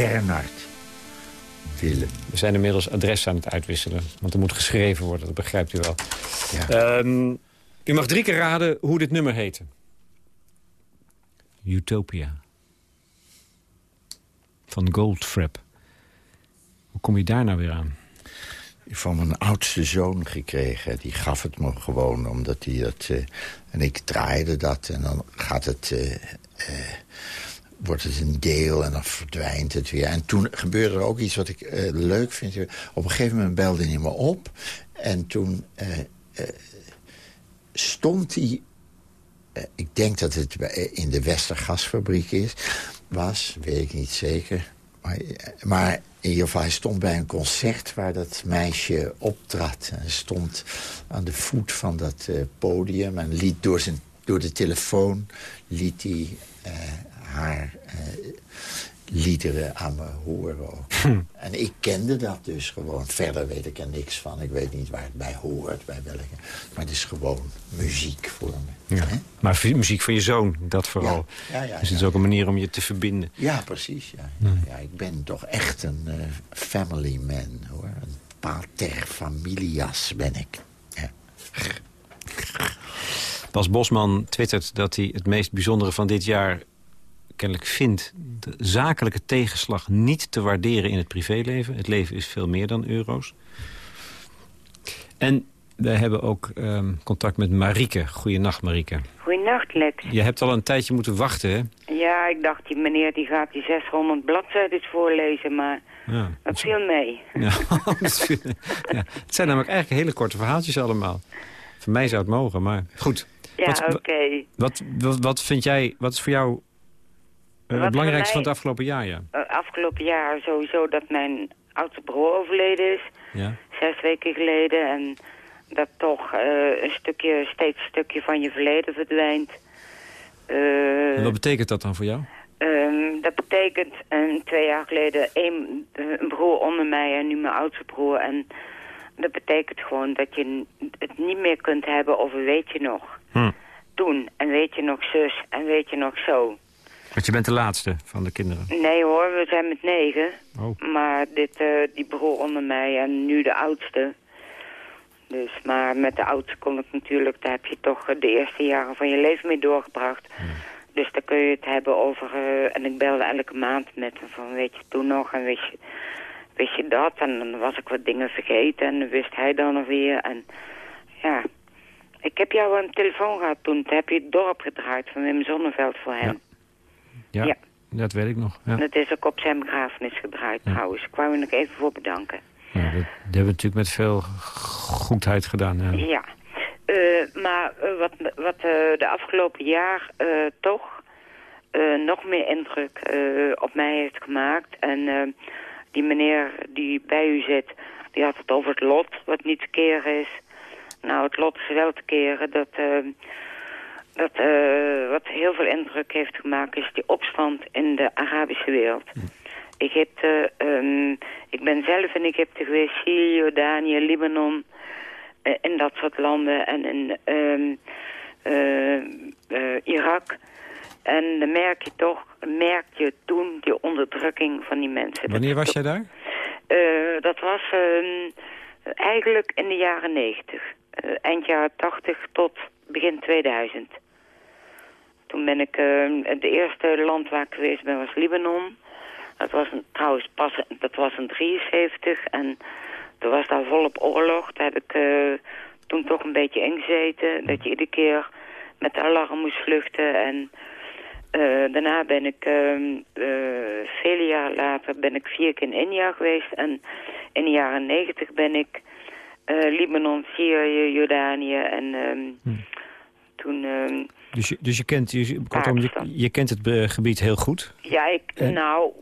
Bernard Willem. We zijn inmiddels adres aan het uitwisselen. Want er moet geschreven worden, dat begrijpt u wel. Ja. Ehm, u mag drie keer raden hoe dit nummer heette. Utopia. Van Goldfrapp. Hoe kom je daar nou weer aan? van mijn oudste zoon gekregen. Die gaf het me gewoon, omdat hij dat... eh, en ik draaide dat en dan gaat het... eh, eh, wordt het een deel en dan verdwijnt het weer. En toen gebeurde er ook iets wat ik eh, leuk vind. Op een gegeven moment belde hij me op. En toen eh, eh, stond hij... ik denk dat het in de Westergasfabriek is, was. Weet ik niet zeker. Maar, maar in ieder geval, hij stond bij een concert waar dat meisje optrad. Hij stond aan de voet van dat podium en liet door, zijn, door de telefoon liet hij haar eh, liederen aan me horen ook. En ik kende dat dus gewoon. Verder weet ik er niks van. Ik weet niet waar het bij hoort, bij welke. Maar het is gewoon muziek voor me. Ja. Maar muziek van je zoon, dat vooral. Ja, ja, dus het is ook een manier om je te verbinden. Ja, precies. Ja. Ik ben toch echt een eh, family man, hoor. Een pater familias ben ik. Ja. Bas Bosman twittert dat hij het meest bijzondere van dit jaar kennelijk vindt... de zakelijke tegenslag niet te waarderen in het privéleven. Het leven is veel meer dan euro's. En we hebben ook ehm, contact met Marieke. Goedenacht, Marieke. Goeienacht, Lex. Je hebt al een tijdje moeten wachten, hè? Ja, ik dacht, die meneer die gaat die 600 bladzijden voorlezen, maar Ja. dat viel mee. Ja, (laughs) ja, het zijn namelijk eigenlijk hele korte verhaaltjes allemaal. Voor mij zou het mogen, maar goed. Ja, oké. Wat, wat, wat vind jij, wat is voor jou het belangrijkste van het afgelopen jaar? Ja? Eh, afgelopen jaar sowieso dat mijn oudste broer overleden is. Ja? Zes weken geleden. En dat toch eh, een stukje, steeds een stukje van je verleden verdwijnt. Eh, En wat betekent dat dan voor jou? Ehm, dat betekent een, twee jaar geleden een, een broer onder mij en nu mijn oudste broer. En dat betekent gewoon dat je het niet meer kunt hebben over weet je nog. Hm. Toen, en weet je nog zus, en weet je nog zo. Want je bent de laatste van de kinderen. Nee hoor, we zijn met negen. Oh. Maar dit, eh, die broer onder mij en nu de oudste. Dus, maar met de oudste kon ik natuurlijk, daar heb je toch eh, de eerste jaren van je leven mee doorgebracht. Dus dan kun je het hebben over, eh, en ik belde elke maand met hem van, weet je toen nog en wist je, wist je dat? En dan was ik wat dingen vergeten en wist hij dan nog weer. En ja, ik heb jou aan de telefoon gehad toen, toen heb je het dorp gedraaid van Wim Zonneveld voor hem. Ja, Ja. dat weet ik nog. Ja. En dat is ook op zijn begrafenis gedraaid trouwens. Ik wou je nog even voor bedanken. Ja, dat, dat hebben we natuurlijk met veel goedheid gedaan. Ja. Eh, maar eh, wat, wat eh, de afgelopen jaar toch nog meer indruk op mij heeft gemaakt. En die meneer die bij u zit, die had het over het lot, wat niet te keren is. Nou, het lot is wel te keren. Dat, dat, eh, wat heel veel indruk heeft gemaakt is die opstand in de Arabische wereld. Egypte, ehm, ik ben zelf in Egypte geweest, Syrië, Jordanië, Libanon, eh, in dat soort landen en in eh, Irak. En dan merk je toch, merk je toen die onderdrukking van die mensen. Wanneer was jij daar? Eh, dat was ehm, eigenlijk in de jaren 90. Eh, eind jaren 80 tot begin 2000. Toen ben ik, ehm, het eerste land waar ik geweest ben was Libanon. Dat was een, trouwens pas, dat was in 73 en toen was daar volop oorlog. Daar heb ik eh, toen toch een beetje ingezeten. Dat je iedere keer met de alarm moest vluchten en... Eh, daarna ben ik, ehm, eh, vele jaren later, ben ik vier keer in India geweest. En in de jaren negentig ben ik eh, Libanon, Syrië, Jordanië en ehm, toen... Dus je, dus je, kent, je, kortom, je, kent het eh, gebied heel goed. ja, ik, En? nou,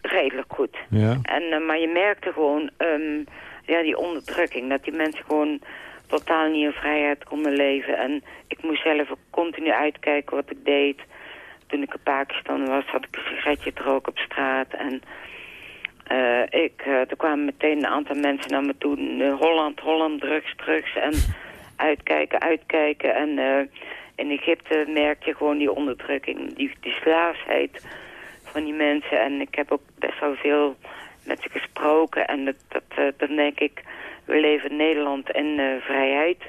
redelijk goed. Ja. En, eh, maar je merkte gewoon, ehm, ja, die onderdrukking. Dat die mensen gewoon totaal niet in vrijheid konden leven. En ik moest zelf ook continu uitkijken wat ik deed. Toen ik in Pakistan was, had ik een sigaretje te roken op straat. En eh, ik, er kwamen meteen een aantal mensen naar me toe. Holland, Holland, drugs, drugs. En uitkijken, uitkijken. En in Egypte merk je gewoon die onderdrukking. Die, die slaafsheid van die mensen. En ik heb ook best wel veel met ze gesproken. En dat, dat, eh, dan denk ik, we leven in Nederland in eh, vrijheid.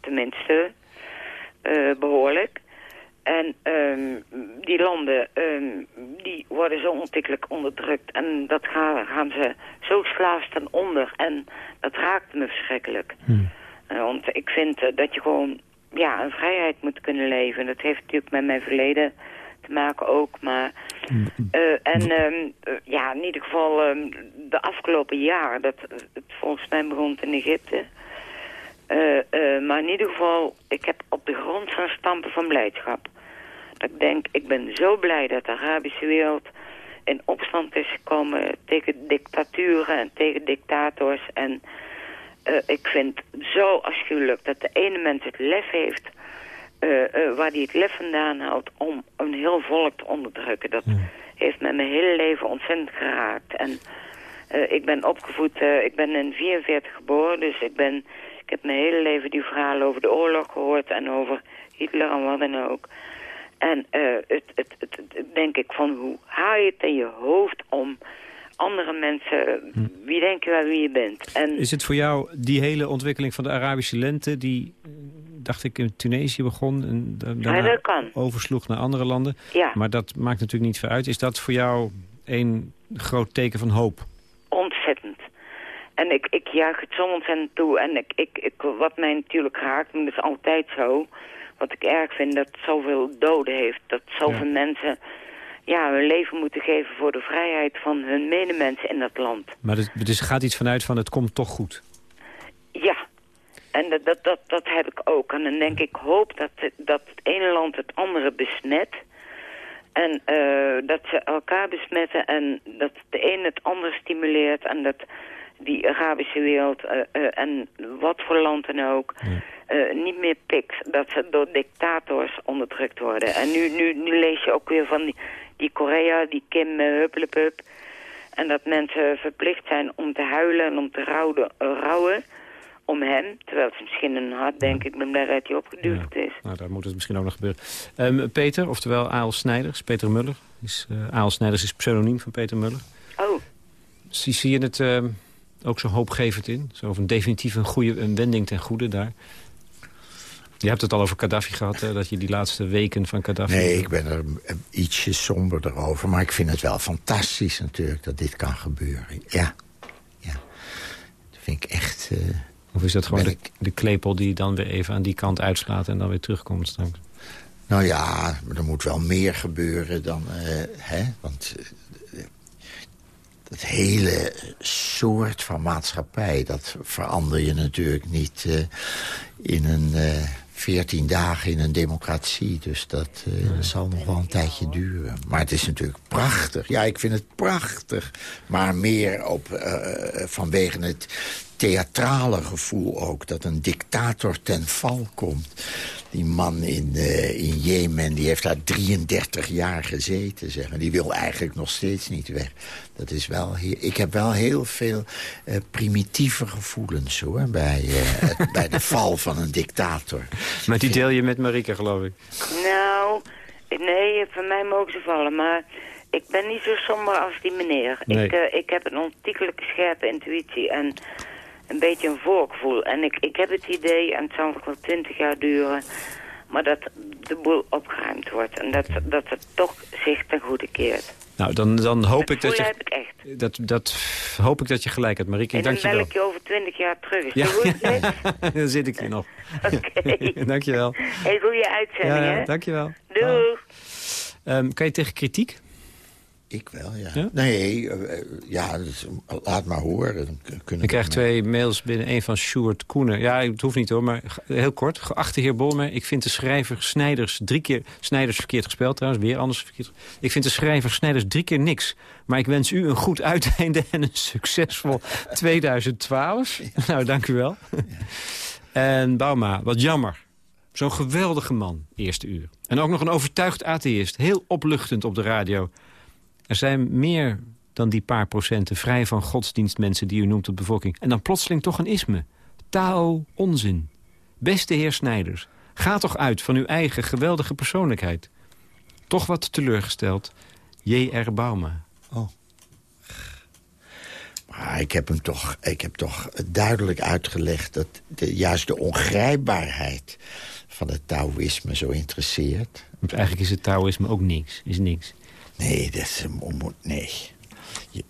Tenminste, eh, behoorlijk. En ehm, die landen, ehm, die worden zo ontikkelijk onderdrukt. En dat gaan, gaan ze zo slaafs ten onder. En dat raakt me verschrikkelijk. Eh, want ik vind dat je gewoon ja, een vrijheid moet kunnen leven. Dat heeft natuurlijk met mijn verleden te maken ook. Maar, eh, en ehm, eh, ja, in ieder geval ehm, de afgelopen jaar, dat, het volgens mij begon in Egypte. Eh, maar in ieder geval, ik heb op de grond gaan stampen van blijdschap. Dat ik denk, ik ben zo blij dat de Arabische wereld in opstand is gekomen tegen dictaturen en tegen dictators. En eh, ik vind zo afschuwelijk dat de ene mens het lef heeft... eh, eh, waar hij het lef vandaan haalt om een heel volk te onderdrukken. Dat heeft me mijn hele leven ontzettend geraakt. En ik ben opgevoed, ik ben in 44 geboren, dus ik, ben, ik heb mijn hele leven die verhalen over de oorlog gehoord en over Hitler en wat dan ook. En eh, het, het, het, het- denk ik van hoe haal je het in je hoofd om andere mensen, wie denk je wel wie je bent? En Is het voor jou die hele ontwikkeling van de Arabische lente... die, eh, dacht ik, in Tunesië begon en da- daarna dat kan. oversloeg naar andere landen? ja, Maar dat maakt natuurlijk niet veel uit. Is dat voor jou een groot teken van hoop? ontzettend. En ik, ik juich het zo ontzettend toe. En ik, ik, ik, wat mij natuurlijk raakt, en dat is altijd zo... wat ik erg vind, dat het zoveel doden heeft. Dat zoveel mensen ja, hun leven moeten geven voor de vrijheid van hun medemensen in dat land. Maar dus er gaat iets vanuit van het komt toch goed. Ja, en dat, dat, dat, dat heb ik ook. En dan denk ik, hoop dat, dat het ene land het andere besmet. En eh, dat ze elkaar besmetten en dat de een het ander stimuleert. En dat die Arabische wereld, eh, eh, en wat voor land dan ook, niet meer pikt. Dat ze door dictators onderdrukt worden. En nu, nu, nu lees je ook weer van die, die Korea, die Kim uh, Huppelepup. En dat mensen verplicht zijn om te huilen en om te rouwen, rouwen om hem. Terwijl ze misschien een hart denken, ik ben blij dat hij opgeduwd is. Nou, daar moet het misschien ook nog gebeuren. Ehm, Peter, oftewel Aal Snijders, Peter Muller. Is, eh Aal Snijders is pseudoniem van Peter Muller. Oh, Zie, zie je het ehm, ook zo hoopgevend in? Zo van definitief een, goede, een wending ten goede daar? Je hebt het al over Gaddafi gehad, hè, dat je die laatste weken van Gaddafi... Nee, ik ben er eh, ietsje somberder over. Maar ik vind het wel fantastisch natuurlijk dat dit kan gebeuren. Ja, ja. Dat vind ik echt... eh, Of is dat gewoon de, ik- de klepel die dan weer even aan die kant uitslaat... en dan weer terugkomt straks? Nou ja, maar er moet wel meer gebeuren dan... eh, hè? Want dat hele soort van maatschappij... dat verander je natuurlijk niet in een... 14 dagen in een democratie. Dus dat eh, zal nog wel een tijdje duren. Maar het is natuurlijk prachtig. Ja, ik vind het prachtig. Maar meer op, eh, vanwege het theatrale gevoel ook. Dat een dictator ten val komt. Die man in, eh, in Jemen, die heeft daar 33 jaar gezeten. Zeg maar. Die wil eigenlijk nog steeds niet weg. Dat is wel ik heb wel heel veel eh, primitieve gevoelens hoor, bij, eh, het- (laughs) bij de val van een dictator. Maar die deel je met Marika, geloof ik. nou, nee, van mij mogen ze vallen, maar ik ben niet zo somber als die meneer. Nee. Ik, ik heb een ontiekelijke scherpe intuïtie en een beetje een voorgevoel. En ik, ik heb het idee, en het zal nog wel twintig jaar duren... maar dat de boel opgeruimd wordt en dat, dat het toch zich ten goede keert. Nou, dan, dan hoop Dat ik dat je... heb ik echt. Dat, dat hoop ik dat je gelijk hebt, Marika. En dan bel ik je over twintig jaar terug. Is Ja, goed? (laughs) Dan zit ik hier nog. (laughs) Oké. (laughs) Dank je wel. Hey, goede uitzending, Ja, hè? dank je wel. Doeg! Ehm, kan je tegen kritiek? Ik wel, ja. Ja? Nee, eh, eh, ja, dus, laat maar horen. Dan kunnen Ik krijg we- twee mails binnen. Een van Sjoerd Koenen. Ja, het hoeft niet hoor, maar heel kort. Geachte heer Bolmer, ik vind de schrijver Snijders drie keer... Snijders verkeerd gespeeld trouwens, weer anders verkeerd. Ik vind de schrijver Snijders drie keer niks. Maar ik wens u een goed uiteinde en een succesvol 2012. (laughs) Nou, dank u wel. (laughs) En Bauma, wat jammer. Zo'n geweldige man, eerste uur. En ook nog een overtuigd atheïst. Heel opluchtend op de radio. Er zijn meer dan die paar procenten vrij van godsdienstmensen die u noemt op de bevolking. En dan plotseling toch een isme. Tao, onzin. Beste heer Snijders, ga toch uit van uw eigen geweldige persoonlijkheid. Toch wat teleurgesteld. J.R. Bauma. Oh. Maar ik heb hem toch, ik heb toch duidelijk uitgelegd... dat de, juist de ongrijpbaarheid van het Taoïsme zo interesseert. Want eigenlijk is het Taoïsme ook niks. Is niks. Nee, dat is een Nee. Je-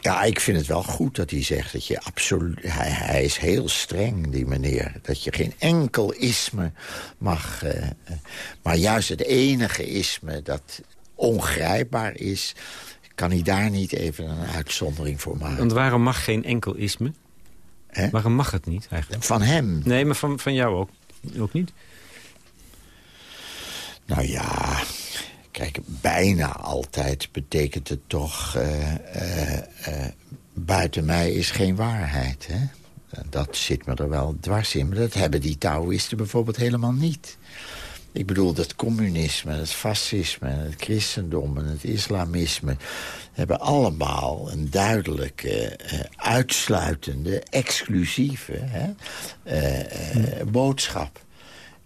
ja, ik vind het wel goed dat hij zegt dat je absoluut... Hij, hij is heel streng, die meneer. Dat je geen enkel isme mag... eh, eh, maar juist het enige isme dat ongrijpbaar is... kan hij daar niet even een uitzondering voor maken. Want waarom mag geen enkel isme? Waarom mag het niet eigenlijk? Van hem. Nee, maar van, van jou ook, ook niet? Nou ja, kijk, bijna altijd betekent het toch... eh, eh, eh, buiten mij is geen waarheid, hè? Dat zit me er wel dwars in. Maar dat hebben die Taoïsten bijvoorbeeld helemaal niet. Ik bedoel, dat communisme, het fascisme, het christendom en het islamisme... hebben allemaal een duidelijke, uitsluitende, exclusieve hè, boodschap.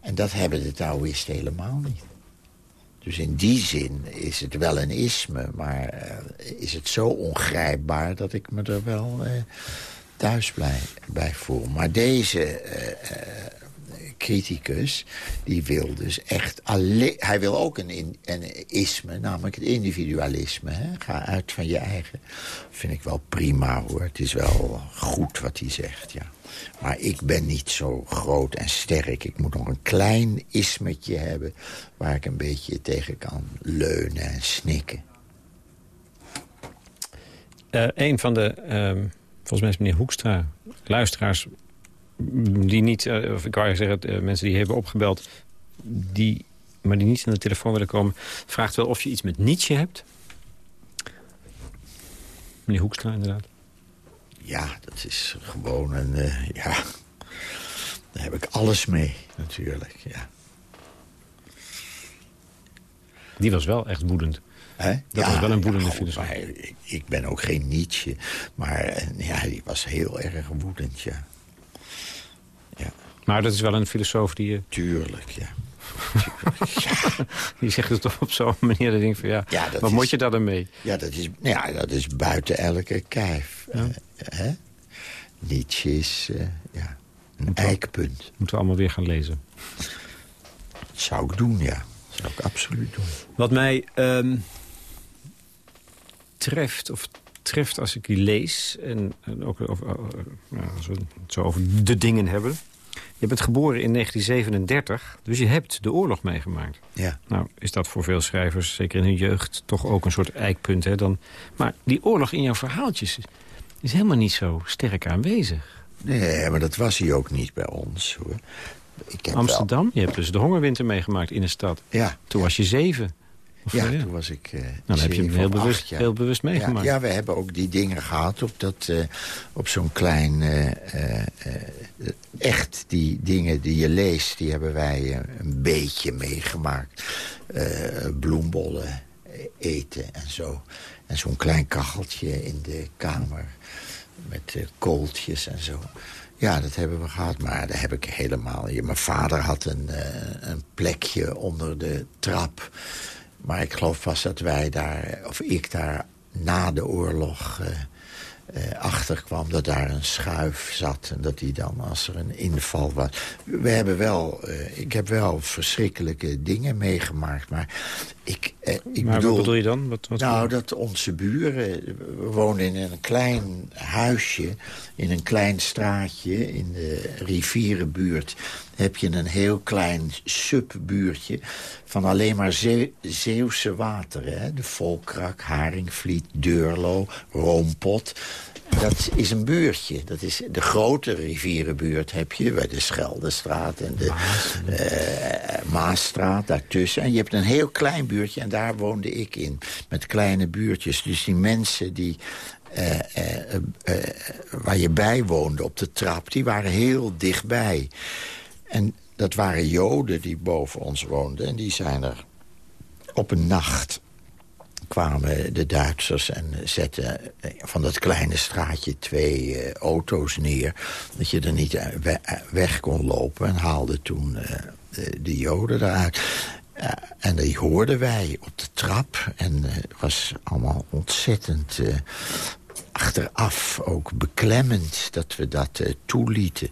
En dat hebben de Taoïsten helemaal niet. Dus in die zin is het wel een isme, maar eh, is het zo ongrijpbaar... dat ik me er wel eh, thuis blij, bij voel. Maar deze eh, criticus, die wil dus echt alleen... Hij wil ook een, in- een isme, namelijk het individualisme. Hè? Ga uit van je eigen. Vind ik wel prima, hoor. Het is wel goed wat hij zegt, ja. Maar ik ben niet zo groot en sterk. Ik moet nog een klein ismetje hebben... waar ik een beetje tegen kan leunen en snikken. Eh, een van de, ehm, volgens mij is meneer Hoekstra, luisteraars die niet, eh, of ik wou zeggen, eh, mensen die hebben opgebeld, die, maar die niet aan de telefoon willen komen, vraagt wel of je iets met Nietzsche hebt. Meneer Hoekstra, inderdaad. Ja, dat is gewoon een... eh, ja, daar heb ik alles mee, natuurlijk. Ja. Die was wel echt woedend. Hè? Dat was wel een woedende goed, filosoof. Ik, ben ook geen Nietzsche. Maar ja, die was heel erg woedend, ja. Ja, Maar dat is wel een filosoof die, eh, tuurlijk, ja. (laughs) die zegt het toch op zo'n manier. Dat ik van ja, Ja, dat wat is- moet je daar dan mee? Ja, dat is, nou ja, dat is buiten elke kijf. eh, hè? Nietzsche is eh, ja, een eikpunt. Moeten we allemaal weer gaan lezen. Dat zou ik doen, ja. Dat zou ik absoluut doen. Wat mij ehm, treft, of treft als ik die lees... en, en ook over, eh, als we het zo over de dingen hebben... Je bent geboren in 1937, dus je hebt de oorlog meegemaakt. Ja. Nou, is dat voor veel schrijvers, zeker in hun jeugd... toch ook een soort eikpunt, hè? Dan, maar die oorlog in jouw verhaaltjes is helemaal niet zo sterk aanwezig. Nee, maar dat was hij ook niet bij ons, hoor. Ik heb Amsterdam, je hebt dus de hongerwinter meegemaakt in de stad. Ja, Toen was je zeven. Of, ja, toen was ik eh Nou, dan heb je hem heel acht bewust, heel bewust meegemaakt. ja, we hebben ook die dingen gehad op, dat, eh, op zo'n klein... eh, echt die dingen die je leest, die hebben wij een beetje meegemaakt. Bloembollen eten en zo. En zo'n klein kacheltje in de kamer met kooltjes en zo. Ja, dat hebben we gehad, maar dat heb ik helemaal... Mijn vader had een, een plekje onder de trap... Maar ik geloof pas dat wij daar, of ik daar na de oorlog eh, eh, achterkwam dat daar een schuif zat. En dat die dan, als er een inval was... We hebben wel, eh, ik heb wel verschrikkelijke dingen meegemaakt, maar ik, eh, ik maar bedoel... wat bedoel je dan? Wat, wat Nou, dat onze buren... We woonden in een klein huisje, in een klein straatje... in de rivierenbuurt heb je een heel klein subbuurtje... van alleen maar Zee- Zeeuwse wateren. Hè? De Volkrak, Haringvliet, Deurlo, Roompot... Dat is een buurtje. Dat is de grote rivierenbuurt heb je bij de Scheldestraat en de eh, Maasstraat daartussen. En je hebt een heel klein buurtje en daar woonde ik in. Met kleine buurtjes. Dus die mensen die, eh, eh, waar je bij woonde op de trap, die waren heel dichtbij. En dat waren Joden die boven ons woonden. En die zijn er op een nacht kwamen de Duitsers en zetten eh, van dat kleine straatje twee eh, auto's neer. Dat je er niet eh, we- weg kon lopen en haalden toen de- de Joden eruit. en die hoorden wij op de trap. En het was allemaal ontzettend achteraf ook beklemmend dat we dat toelieten.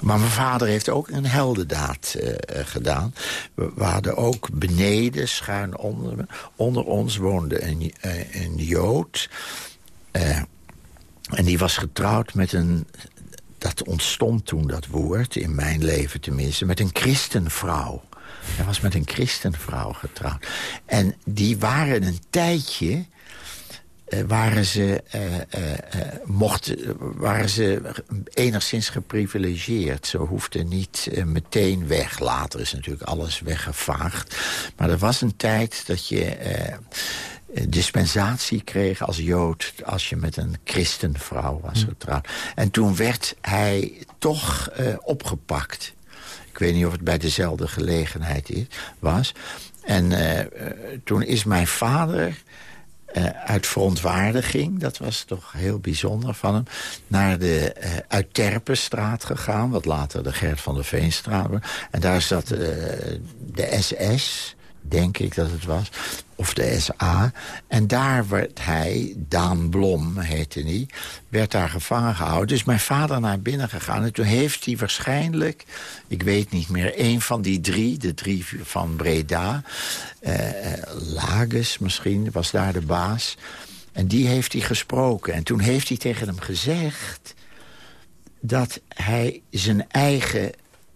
Maar mijn vader heeft ook een heldendaad eh, eh, gedaan. We, we hadden ook beneden, schuin onder, onder ons, woonde een, eh, Jood. En die was getrouwd met een... Dat ontstond toen, dat woord, in mijn leven tenminste... met een christenvrouw. Hij was met een christenvrouw getrouwd. En die waren een tijdje... eh, waren ze, eh, eh, mochten, waren ze enigszins geprivilegeerd. Ze hoefden niet meteen weg. Later is natuurlijk alles weggevaagd. Maar er was een tijd dat je... dispensatie kreeg als Jood... als je met een christenvrouw was getrouwd. En toen werd hij toch opgepakt. Ik weet niet of het bij dezelfde gelegenheid is, was. En toen is mijn vader eh, uit verontwaardiging... dat was toch heel bijzonder van hem... naar de uh, Uitterpenstraat gegaan... wat later de Gert van der Veenstraat. En daar zat uh, de SS denk ik dat het was, of de SA. En daar werd hij, Daan Blom heette hij, werd daar gevangen gehouden. Dus mijn vader naar binnen gegaan. En toen heeft hij waarschijnlijk, ik weet niet meer, een van die drie... de drie van Breda, uh, Lages misschien, was daar de baas... En die heeft hij gesproken. En toen heeft hij tegen hem gezegd... dat hij zijn eigen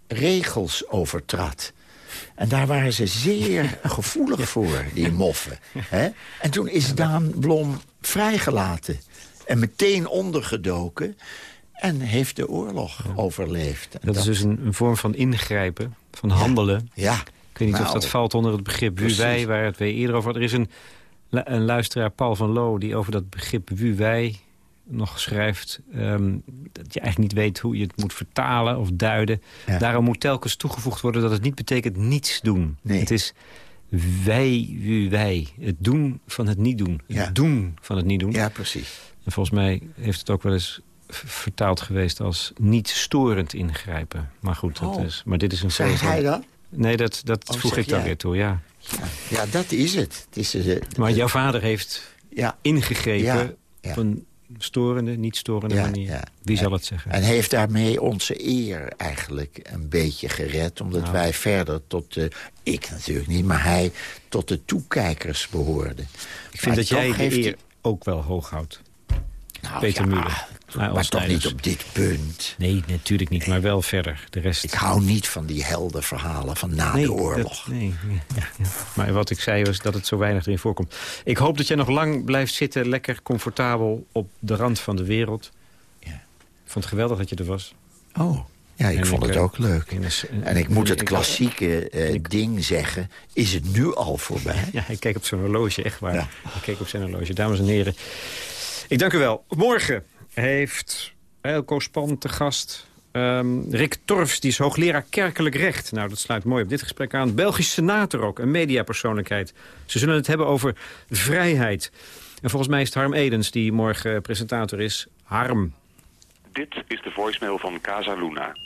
regels overtrad. En daar waren ze zeer (laughs) gevoelig voor, die moffen. Hè? En toen is Daan Blom vrijgelaten. En meteen ondergedoken. En heeft de oorlog ja. overleefd. Dat, dat, is dus een, een, vorm van ingrijpen, van handelen. Ja. Ik weet niet nou, of dat valt onder het begrip wie wij, waar het we eerder over hadden. Er is een, een luisteraar, Paul van Loo, die over dat begrip wie wij nog schrijft... Um, dat je eigenlijk niet weet hoe je het moet vertalen of duiden. Ja. Daarom moet telkens toegevoegd worden dat het niet betekent niets doen. Nee. Het is wij, wie, wij. Het doen van het niet doen. Het ja. doen van het niet doen. Ja, precies. En volgens mij heeft het ook wel eens vertaald geweest als niet storend ingrijpen. Maar goed, dat oh. is, maar dit is een... Zeg hij dat? Nee, dat, dat oh, voeg ik jij? weer toe, ja. ja. Ja, dat is het. het, is, uh, maar jouw vader heeft ja. ingegrepen ja. Storende, niet storende ja, manier. Ja, Wie zal het zeggen? En heeft daarmee onze eer eigenlijk een beetje gered. Omdat Nou. wij verder tot de... Ik natuurlijk niet, maar hij tot de toekijkers behoorde. Ik vind dat jij de eer ook wel hoog houdt. Nou, Peter ja, Muller. Maar toch niet op dit punt. Nee, natuurlijk niet, maar wel verder. De rest... Ik hou niet van die heldenverhalen van na nee, de oorlog. Dat, nee, ja, (laughs) ja. Maar wat ik zei was dat het zo weinig erin voorkomt. Ik hoop dat jij nog lang blijft zitten, lekker comfortabel op de rand van de wereld. Ja. Ik vond het geweldig dat je er was. Oh, ja, ik En vond ik, het eh, ook leuk. En ik moet het ik- klassieke eh, ik- ding zeggen. Is het nu al voorbij? (laughs) Ja, hij keek op zijn horloge, echt waar. Ja. Hij keek op zijn horloge. Dames en heren, ik dank u wel. Morgen heeft Elko Span te gast... Um, Rick Torfs, die is hoogleraar kerkelijk recht. Nou, dat sluit mooi op dit gesprek aan. Belgisch senator ook, een mediapersoonlijkheid. Ze zullen het hebben over vrijheid. En volgens mij is het Harm Edens die morgen presentator is. Harm. Dit is de voicemail van Casa Luna.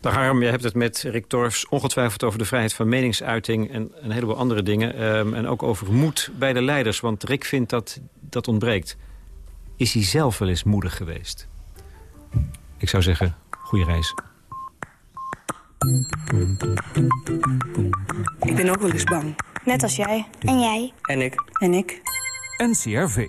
Dag Harm, jij hebt het met Rick Torfs ongetwijfeld over de vrijheid van meningsuiting... en een heleboel andere dingen. Um, en ook over moed bij de leiders, want Rick vindt dat dat ontbreekt. Is hij zelf wel eens moedig geweest? Ik zou zeggen, goede reis. Ik ben ook wel eens bang. Net als jij. En jij. En ik. En ik. NCRV.